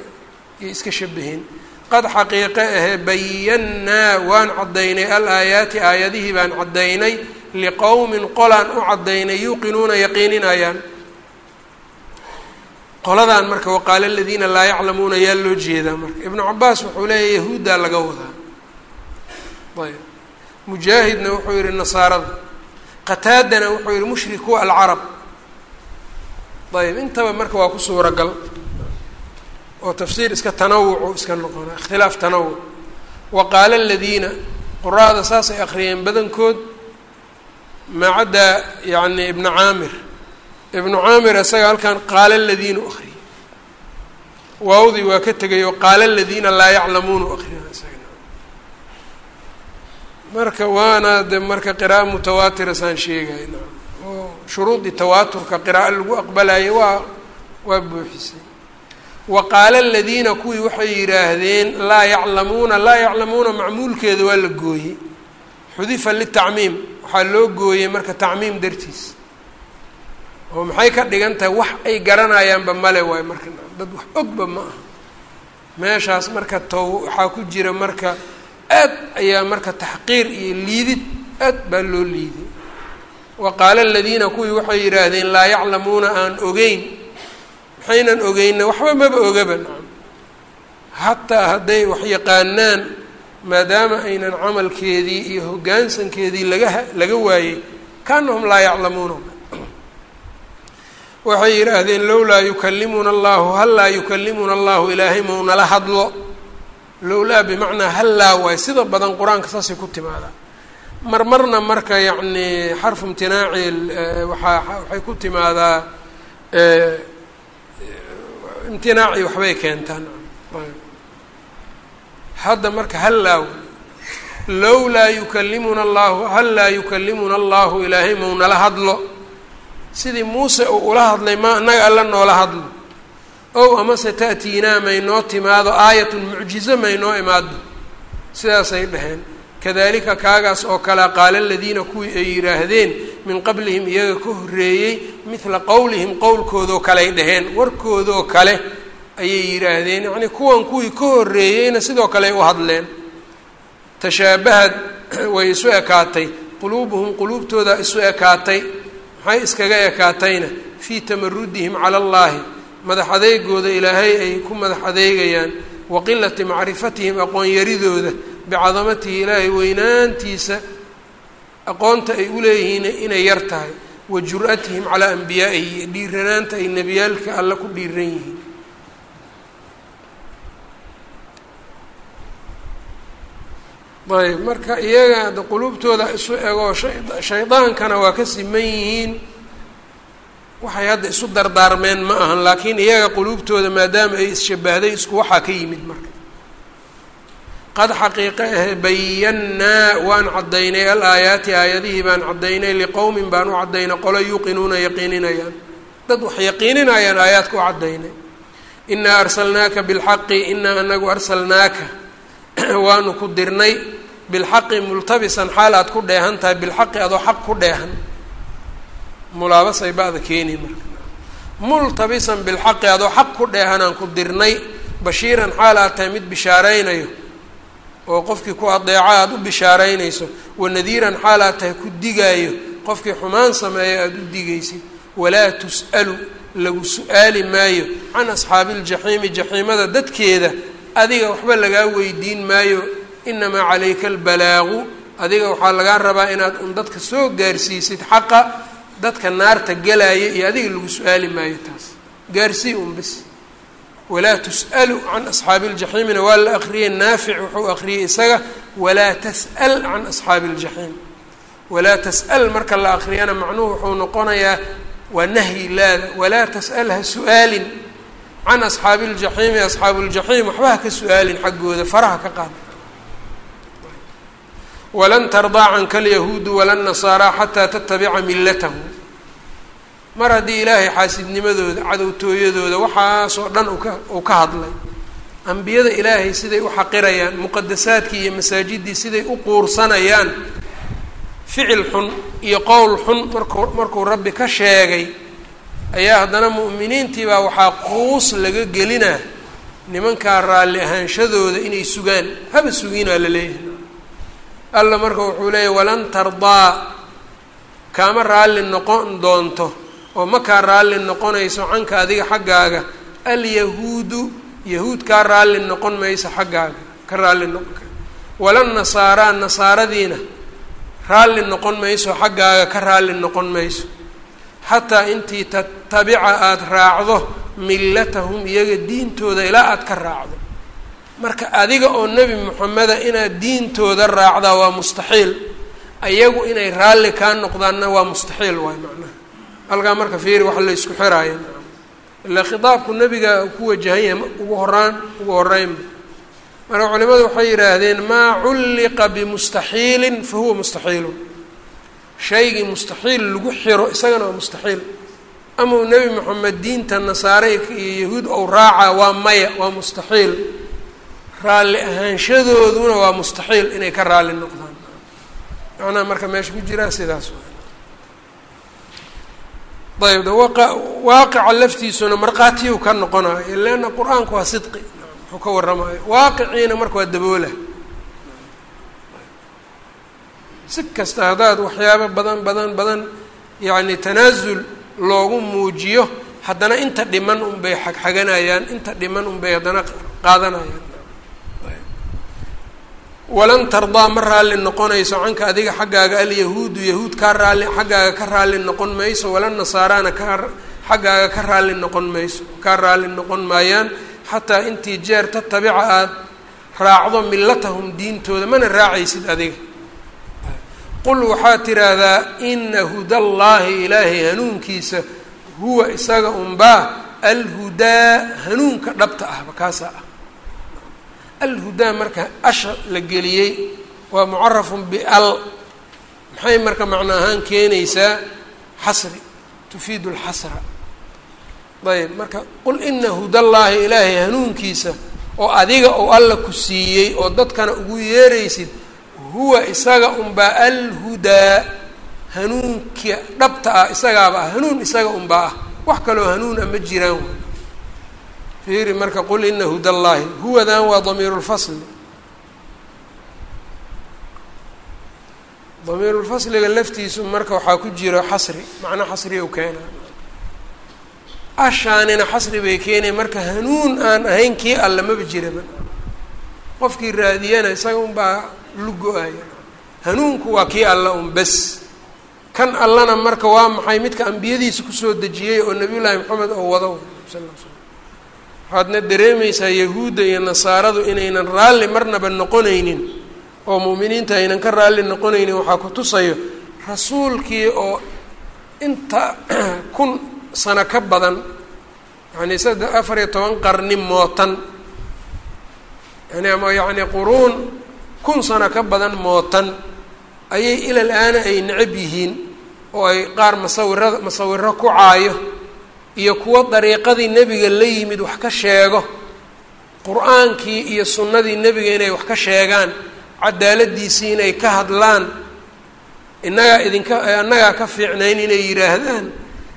iska shabaheen qad xaqiiqe ahee bayannaa waan caddaynay al aayaati aayadihii baan caddaynay liqowmin qolaan u caddaynay yuuqinuuna yaqiininayaan qoladan marka waqaala aladiina laa yaclamuuna yaa loo jeedaa marka. Ibnu cabaas wuxuu leeyahy yahuuddaa laga wadaa. Ayb mujaahidna wuxuu yihi nasaarada qataadana wuxuu yihi mushriku alcarab. Ayb intaba marka waa ku suuragal oo tafsiir iska tanawucu iska noqona ikhtilaaf tanawuc. Wa qaala aladiina quraada saasay akriyeen badankood macadda yani ibna caamir. Ibnu caamir isaga halkan qaala aladiina u akriyay waawdii waa ka tegay oo qaala aladiina laa yaclamuuna u akriya isaga marka waana de marka qira'a mutawaatira saan sheegay. Oo shuruudii tawaaturka qiraa'o lagu aqbalayo waa waa buuxisay. Wa qaala aladiina kuwii waxay yidhaahdeen laa yaclamuuna laa yaclamuuna macmuulkeeda waa la gooyey. Xudifa litacmiim. Waxaa loo gooyey marka tacmiim dartiis. Oo maxay ka dhigan tahay wax ay garanayaanba male waayo marka dad wax ogba ma aha. Meeshaas marka tow waxaa ku jira marka aad ayaa marka taxqiir iyo liidid aad baa loo liiday. Wa qaala aladiina kuwii waxay yidhaahdeen laa yaclamuuna aan ogeyn. Maxaynan ogeyna waxba maba ogaba nacam hataa hadday wax yaqaanaan maadaama aynan camalkeedii iyo hoggaansankeedii laga laga waayey kaanahum laa yaclamuuna. Waxay yidhaahdeen lowlaa yukalimuna allahu hal laa yukalimuna allahu ilaahay mau nala hadlo lowlaa bimacnaa hallaa waay. Sida badan qur'aanka saasay ku timaadaa marmarna marka yacni xarfu imtinaaci waaa waxay ku timaadaa imtinaaci waxbay keentaan. Hadda marka hallaa lowlaa yukalimuna allahu hal laa yukalimuna allahu ilaahay mau nala hadlo? Sidii muuse uu ula hadlay ma annaga alla noola hadlo ow amase ta'tiinaa maynoo timaado aayatun mucjizo maynoo imaado sidaasay dhaheen. Kadalika kaagaas oo kalea qaala aladiina kuwii ay yidhaahdeen min qablihim iyaga ka horreeyey midla qowlihim qowlkoodoo kaley dhaheen. Warkoodoo kale ayay yidhaahdeen. Yacnii kuwan kuwii ka horreeyeyna sidoo kale u hadleen. Tashaabahad way isu ekaatay. Quluubuhum quluubtooda isu ekaatay. Maxay iskaga ekaatayna? Fii tamarudihim cala allaahi madax adeegooda ilaahay ay ku madax adeegayaan wa qilati macrifatihim aqoon yaridooda bicadamatihi ilaahay weynaantiisa aqoonta ay u leeyihiin inay yar tahay. Wa jur-atihim calaa ambiyaa'ihi iyo dhiiranaanta ay nebiyaalka alle ku dhiiran yihiin. Ayb marka iyaga ada quluubtooda isu ego shaydaankana waa ka siman yihiin waxay hadda isu dardaarmeen ma ahan laakiin iyaga quluubtooda maadaama ay isshabahday isku waxaa ka yimid marka. Qad xaqiiqe ahe bayannaa waan caddaynay al aayaati aayadihii baan caddaynay liqowmin baan u caddaynay qolo yuuqinuuna yaqiininayaan. Dad wax yaqiininayaan aayaadka u caddaynay. Inaa arsalnaaka bilxaqi inaa anagu arsalnaaka. Waanu ku dirnay bilxaqi multabisan xaal aad ku dheehan tahay bilxaqi adoo xaq ku dheehan mulaabasay ba'da keeni marka. Multabisan bilxaqi adoo xaq ku dheehanaan ku dirnay bashiiran xaal aad tahay mid bishaaraynayo oo qofkii ku adeeco aada u bishaaraynayso wanadiiran xaal aad tahay ku digaayo qofkii xumaan sameeyo aada u digaysid walaa tus'alu lagu su'aali maayo can asxaabi iljaxiimi jaxiimada dadkeeda adiga waxba lagaa weydiin maayo inamaa calayka albalaagu adiga waxaa lagaa rabaa inaad un dadka soo gaarsiisid xaqa dadka naarta gelaya iyo adiga lagu su'aali maayo taas. Gaarsii un bis walaa tus'alu can asxaabi iljaxiimina waa la akriyey naafic wuxuu akriyey isaga walaa tas'al can asxaabi iljaxiim walaa tas'al marka la akriyana macnuhu wuxuu noqonayaa waa nahyi laada walaa tas'al ha su'aalin. Can asxaabi iljaxiimi asxaabu ljaxiim waxba ha ka su'aalin xaggooda faraha ka qaad walan tardaa canka alyahuudu wala nasaaraa xataa tatabica millatahum mar haddii ilaahay xaasidnimadooda cadowtooyadooda waxaasoo dhan uka uu ka hadlay. Ambiyada ilaahay siday u xaqirayaan muqadasaadkii iyo masaajiddii siday u quursanayaan ficil xun iyo qowl xun markuu markuu rabbi ka sheegay ayaa haddana mu'miniintii baa waxaa quus laga gelinaa nimankaa raalli ahaanshadooda inay sugaan. Haba suginaa la leeyahay alla marka wuxuu leeyahy walan tardaa kaama raalli noqon doonto oo ma kaa raalli noqonayso canka adiga xaggaaga. Alyahuudu yahuud kaa raalli noqon mayso xaggaaga ka raalli noqon walan nasaaraa nasaaradiina raalli noqon mayso xaggaaga ka raalli noqon mayso. Xataa intii tatabica aada raacdo millatahum iyaga diintooda ilaa aada ka raacdo marka adiga oo nebi moxameda inaad diintooda raacdaa waa mustaxiil. Ayagu inay raalli kaa noqdaanna waa mustaxiil waay macnaha. Halkaa marka fiiri waxa la isku xiraayo. Ilaa khitaabku nebiga ku wajahan yahay ugu horaan ugu horeynba marka culimadu waxay yidhaahdeen maa culliqa bimustaxiilin fa huwa mustaxiilun. Shaygii mustaxiil lagu xiro isagana waa mustaxiil. Ama nebi moxamed diinta nasaare iyo yahuud ou raaca waa maya waa mustaxiil raalli ahaanshadooduna waa mustaxiil inay ka raalli noqdaan. Macnaha marka meesha ku jiraa sidaas ayb de waqa waaqica laftiisuna markhaatiyuu ka noqonayo leanna qur'aanku waa sidqi. Wuxuu ka warramayo waaqiciina marka waa daboola. Si kasta haddaad waxyaabo badan badan badan yacni tanaasul loogu muujiyo haddana inta dhiman unbay xagxaganayaan inta dhiman unbay haddana qaadanayaan walan tardaa ma raalli noqonayso canka adiga xaggaaga alyahuudu yahuud kaa raalli xaggaaga ka raalli noqon mayso walan nasaaraana ka xaggaaga ka raalli noqon mayso kaa raalli noqon maayaan. Xataa intii jeer tatabica aada raacdo millatahum diintooda mana raacaysid adiga. Qul waxaad tiraahdaa ina hudallaahi ilaahay hanuunkiisa huwa isaga unbaa alhudaa hanuunka dhabta ahba kaasaa ah alhudaa marka asha la geliyey waa mucarafun bial. Maxay marka macno ahaan keenaysaa xasri tufiidu lxasra ayb marka qul ina hudallaahi ilaahay hanuunkiisa oo adiga oo alla ku siiyey oo dadkana ugu yeeraysid huwa isaga unbaa alhudaa hanuunka dhabta ah isagaaba ah hanuun isaga unbaa ah. Wax kaloo hanuuna ma jiraan fiiri marka qul ina huda llaahi huwadan waa damiiru lfasli damiirulfasliga laftiisu marka waxaa ku jira xasri macna xasri u keena ashaanina xasri bay keenaya marka hanuun aan ahayn kii alla maba jiraba. Qofkii raadiyana isaga unbaa lugo-aya hanuunku waa kii alla un bes. Kan allana marka waa maxay midka ambiyadiisa ku soo dejiyey oo nabiy llaahi maxamed oo wado sal l slam waxaadna dareemaysaa yahuudda iyo nasaaradu inaynan raalli marnaba noqonaynin oo mu'miniinta aynan ka raalli noqonaynin waxaa ku tusayo rasuulkii oo inta kun sano ka badan yacni saddex afar iyo toban qarni mootan yani ama yacni quruun kun sano ka badan mootan ayay ilal aana ay necab yihiin oo ay qaar masawirada masawiro ku caayo iyo kuwo dariiqadii nebiga la yimid wax ka sheego qur'aankii iyo sunnadii nebiga inay wax ka sheegaan cadaaladiisii inay ka hadlaan innagaa idinka annagaa ka fiicnayn inay yidhaahdaan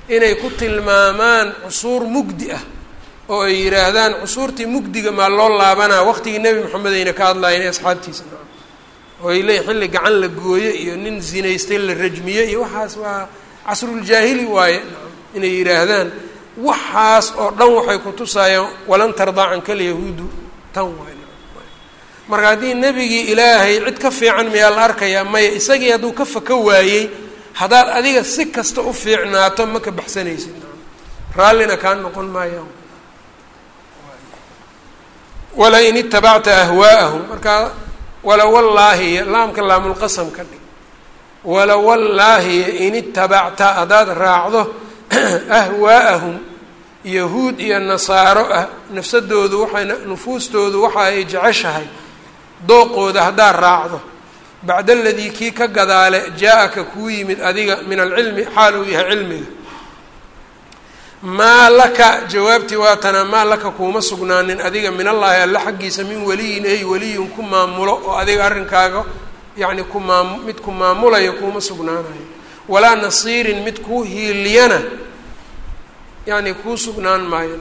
inay ku tilmaamaan cusuur mugdi ah oo ay yidhaahdaan cusuurtii mugdiga maa loo laabanaa waqtigii nebi moxamed ayna ka hadlaayeen asxaabtiisa oo ay leeyiin xilli gacan la gooye iyo nin zinaystay la rajmiye iyo waxaas waa casruljaahili waaye inay yidhaahdaan waxaas oo dhan waxay ku tusaayaan walan tardaa canka alyahuudu. Tan waay marka haddii nebigii ilaahay cid ka fiican miyaa la arkayaa maya isagii hadduu ka faka waayey haddaad adiga si kasta u fiicnaato ma ka baxsanaysid. Raallina kaa noqon maayaan. Walain itabacta ahwaa'ahum markaa wala wallaahi laamka laamulqasam ka dhig. Wala wallaahi in itabacta haddaad raacdo ahwaa'ahum yahuud iyo nasaaro ah nafsadoodu waxay nufuustoodu waxa ay jeceshahay dooqooda haddaad raacdo. Bacda aladii kii ka gadaale jaa-aka kuu yimid adiga min alcilmi xaal uu yahay cilmiga. Maa laka jawaabtii waa tana maa laka kuuma sugnaanin adiga min allaahi alle xaggiisa min weliyin ay weliyun ku maamulo oo adiga arrinkaaga yacni ku maam mid ku maamulayo kuuma sugnaanayo. Walaa nasiirin mid kuu hiiliyana yacni kuu sugnaan maayo.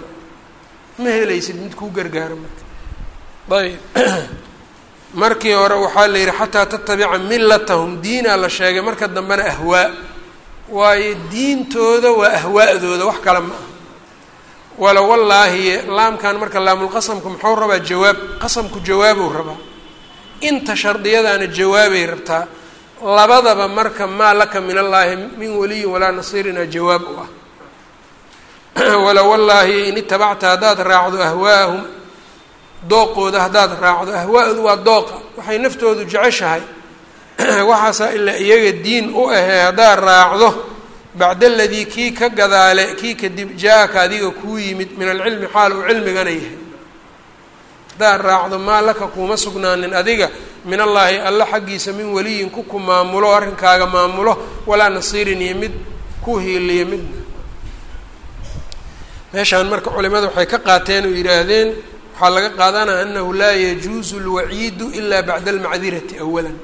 Ma helaysid mid kuu gargaaro marka ayb markii hore waxaa la yidhi xataa tatabica millatahum diinaa la sheegay. Marka dambena ahwaa waayo diintooda waa ahwaa'dooda wax kale ma aha. Wala wallaahi laamkan marka laamulqasamku muxuu rabaa jawaab qasamku jawaabuu rabaa. Inta shardiyadaana jawaabay rabtaa labadaba marka maa laka min allaahi min waliyin walaa nasiirina jawaab u ah wala wallaahi in itabacta haddaad raacdo ahwaa'ahum dooqooda haddaad raacdo ahwaa'du waa dooqa waxay naftoodu jeceshahay. Waxaasaa ilaa iyaga diin u ahee haddaad raacdo. Bacda aladii kii ka gadaale kii kadib jaa-aka adiga kuu yimid min alcilmi xaal uu cilmigana yahay. Haddaad raacdo maa laka kuuma sugnaanin adiga. Min allaahi alla xaggiisa min weliyin ku ku maamulo arrinkaaga maamulo. Walaa nasiirin iyo mid ku hiiliya midna meeshaan marka culimada waxay ka qaateen oo yidhaahdeen waxaa laga qaadanaya anahu laa yajuusu lwaciidu ilaa bacda almacdirati awalan.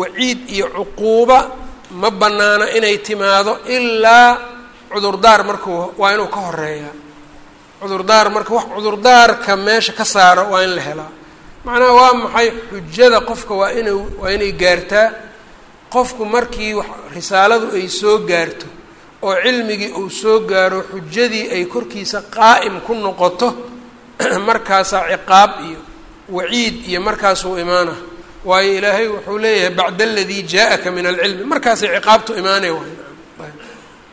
Waciid iyo cuquuba ma banaana inay timaado ilaa cudurdaar markuu waa inuu ka horeeyaa cudurdaar marka wax cudurdaarka meesha ka saaro waa in la helaa. Macnaha waa maxay xujada qofka waa inuu waa inay gaartaa? Qofku markii risaaladu ay soo gaarto oo cilmigii uu soo gaaro xujadii ay korkiisa qaa'im ku noqoto markaasaa ciqaab iyo waciid iyo markaasuu imaana. Waayo ilaahay wuxuu leeyahay bacda aladii jaa-aka min alcilmi. Markaasay ciqaabtu imaanay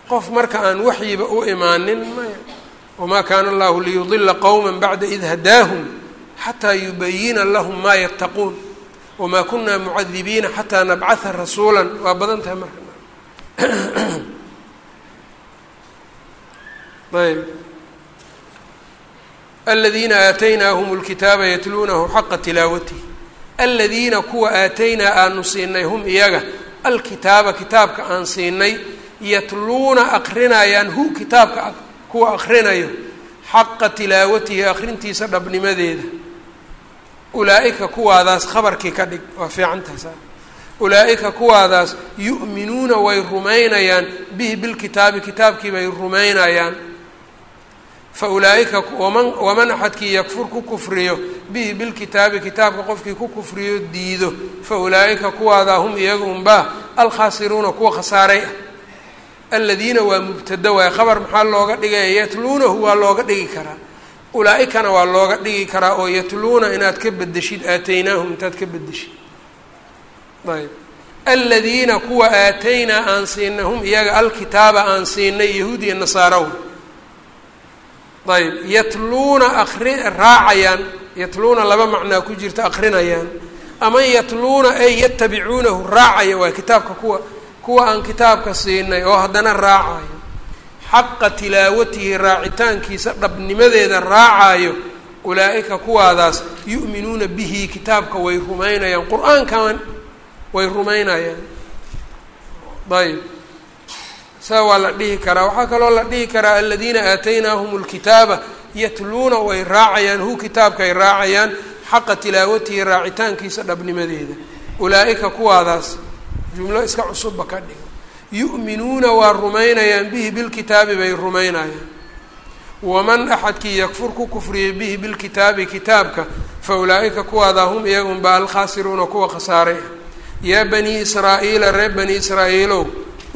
qof marka aan waxyiba u imaanin maya wamaa kaana allahu liyudila qowma bacda id hadaahum xataa yubayina lahum maa yattaquun. Wamaa kunaa mucadibiina xataa nabcatha rasuula waa badan tahay marka ayb. Aladiina aataynaahum lkitaaba yatluunahu xaqa tilaawatih aladiina kuwa aataynaa aanu siinay hum iyaga alkitaaba kitaabka aan siinay yatluuna akrinayaan hu kitaabka kuwa akrinayo xaqa tilaawatihi akrintiisa dhabnimadeeda. Ulaa-ika kuwaadaas khabarkii ka dhig. Waa fiicantaas ulaa-ika kuwaadaas yu'minuuna way rumaynayaan. Bihi bilkitaabi kitaabkii bay rumaynayaan fa ulaa-ika waman axadkii yakfur ku kufriyo bihi bilkitaabi kitaabka qofkii ku kufriyo diido fa ulaa-ika kuwaadaa hum iyaga unbaa alkhaasiruuna kuwa khasaaray ah aladiina waa mubtada waay khabar maxaa looga dhigaya yatluunahu waa looga dhigi karaa ulaa-ikana waa looga dhigi karaa oo yatluuna inaad ka bedeshid aataynaahum intaad ka bedeshid ayb aladiina kuwa aataynaa aan siinay hum iyaga alkitaaba aan siinay yahuud iyo nasaaraw ayb yatluuna akri raacayaan yatluuna laba macnaa ku jirta akrinayaan ama yatluuna ay yatabicuunahu raacaya waa kitaabka kuwa kuwa aan kitaabka siinay oo haddana raacayo xaqa tilaawatihi raacitaankiisa dhabnimadeeda raacayo ulaa-ika kuwaadaas yu'minuuna bihi kitaabka way rumaynayaan qur'aankan way rumaynayaan. Ayb saa waa la dhihi karaa. Waxaa kaloo la dhihi karaa aladiina aataynaahum lkitaaba yatluuna way raacayaan. Hu kitaabkaay raacayaan? Xaqa tilaawatihi raacitaankiisa dhabnimadeeda. Ulaa-ika kuwaadaas jumlo iska cusubba ka dhigo. Yu'minuuna waa rumaynayaan bihi bilkitaabi bay rumaynayaan. Waman axadkii yakfur ku kufriyay bihi bilkitaabi kitaabka fa ulaa-ika kuwaadaa hum iyagunba alkhaasiruuna kuwa khasaaray ah yaa banii israa'iila reer bani israa'iilow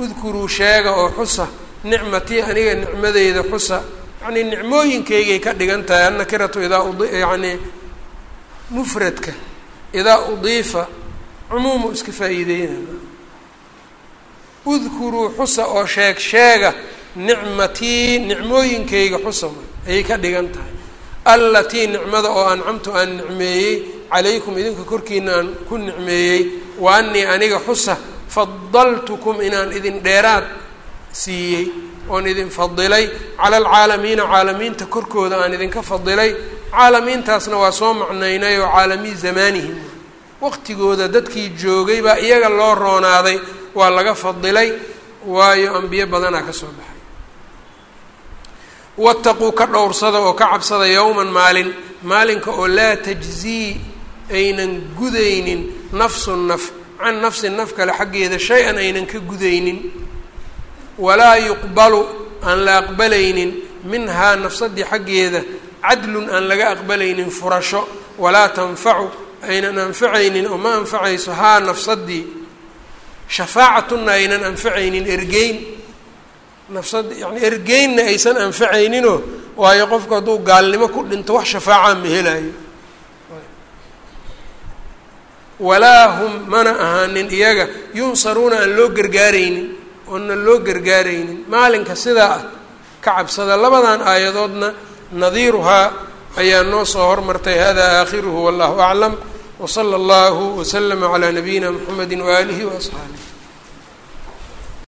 udkuruu sheega oo xusa nicmatii aniga nicmadeyda xusa. Yacnii nicmooyinkaygay ka dhigan tahay annakiratu idaa yacnii mufradka idaa udiifa cumuumu iska faa'iideynaya udkuruu xusa oo sheeg sheega nicmatii nicmooyinkayga xusa ayay ka dhigan tahay allatii nicmada oo ancamtu aan nicmeeyey calaykum idinka korkiina aan ku nicmeeyey wa anii aniga xusa fadaltukum inaan idin dheeraad siiyey oon idin fadilay cala alcaalamiina caalamiinta korkooda aan idinka fadilay caalamiintaasna waa soo macnaynay oo caalamii zamaanihim. Waqtigooda dadkii joogay baa iyaga loo roonaaday waa laga fadilay waayo ambiyo badanaa ka soo baxay. Wataquu ka dhowrsada oo ka cabsada yowman maalin maalinka oo laa tajzii aynan gudaynin nafsun naf can nafsin naf kale xaggeeda shay-an aynan ka gudaynin walaa yuqbalu aan la aqbalaynin minhaa nafsadii xaggeeda cadlun aan laga aqbalaynin furasho walaa tanfacu aynan anfacaynin oo ma anfacayso haa nafsadii. Shafaacatunna aynan anfacaynin ergeyn. Nafsad yani ergeynna aysan anfacayninoo waayo qofku hadduu gaalnimo ku dhinto wax shafaacaa ma helaayo walaa hum mana ahaanin iyaga yunsaruuna aan loo gargaaraynin oona loo gargaaraynin. Maalinka sidaa ah ka cabsada labadan aayadoodna nadiiruhaa ayaa noo soo hormartay. Hada aakhiruhu wallahu aclam. Wsala allahu waslama calaa nabiyina mxamedi waaalihi waasxaabih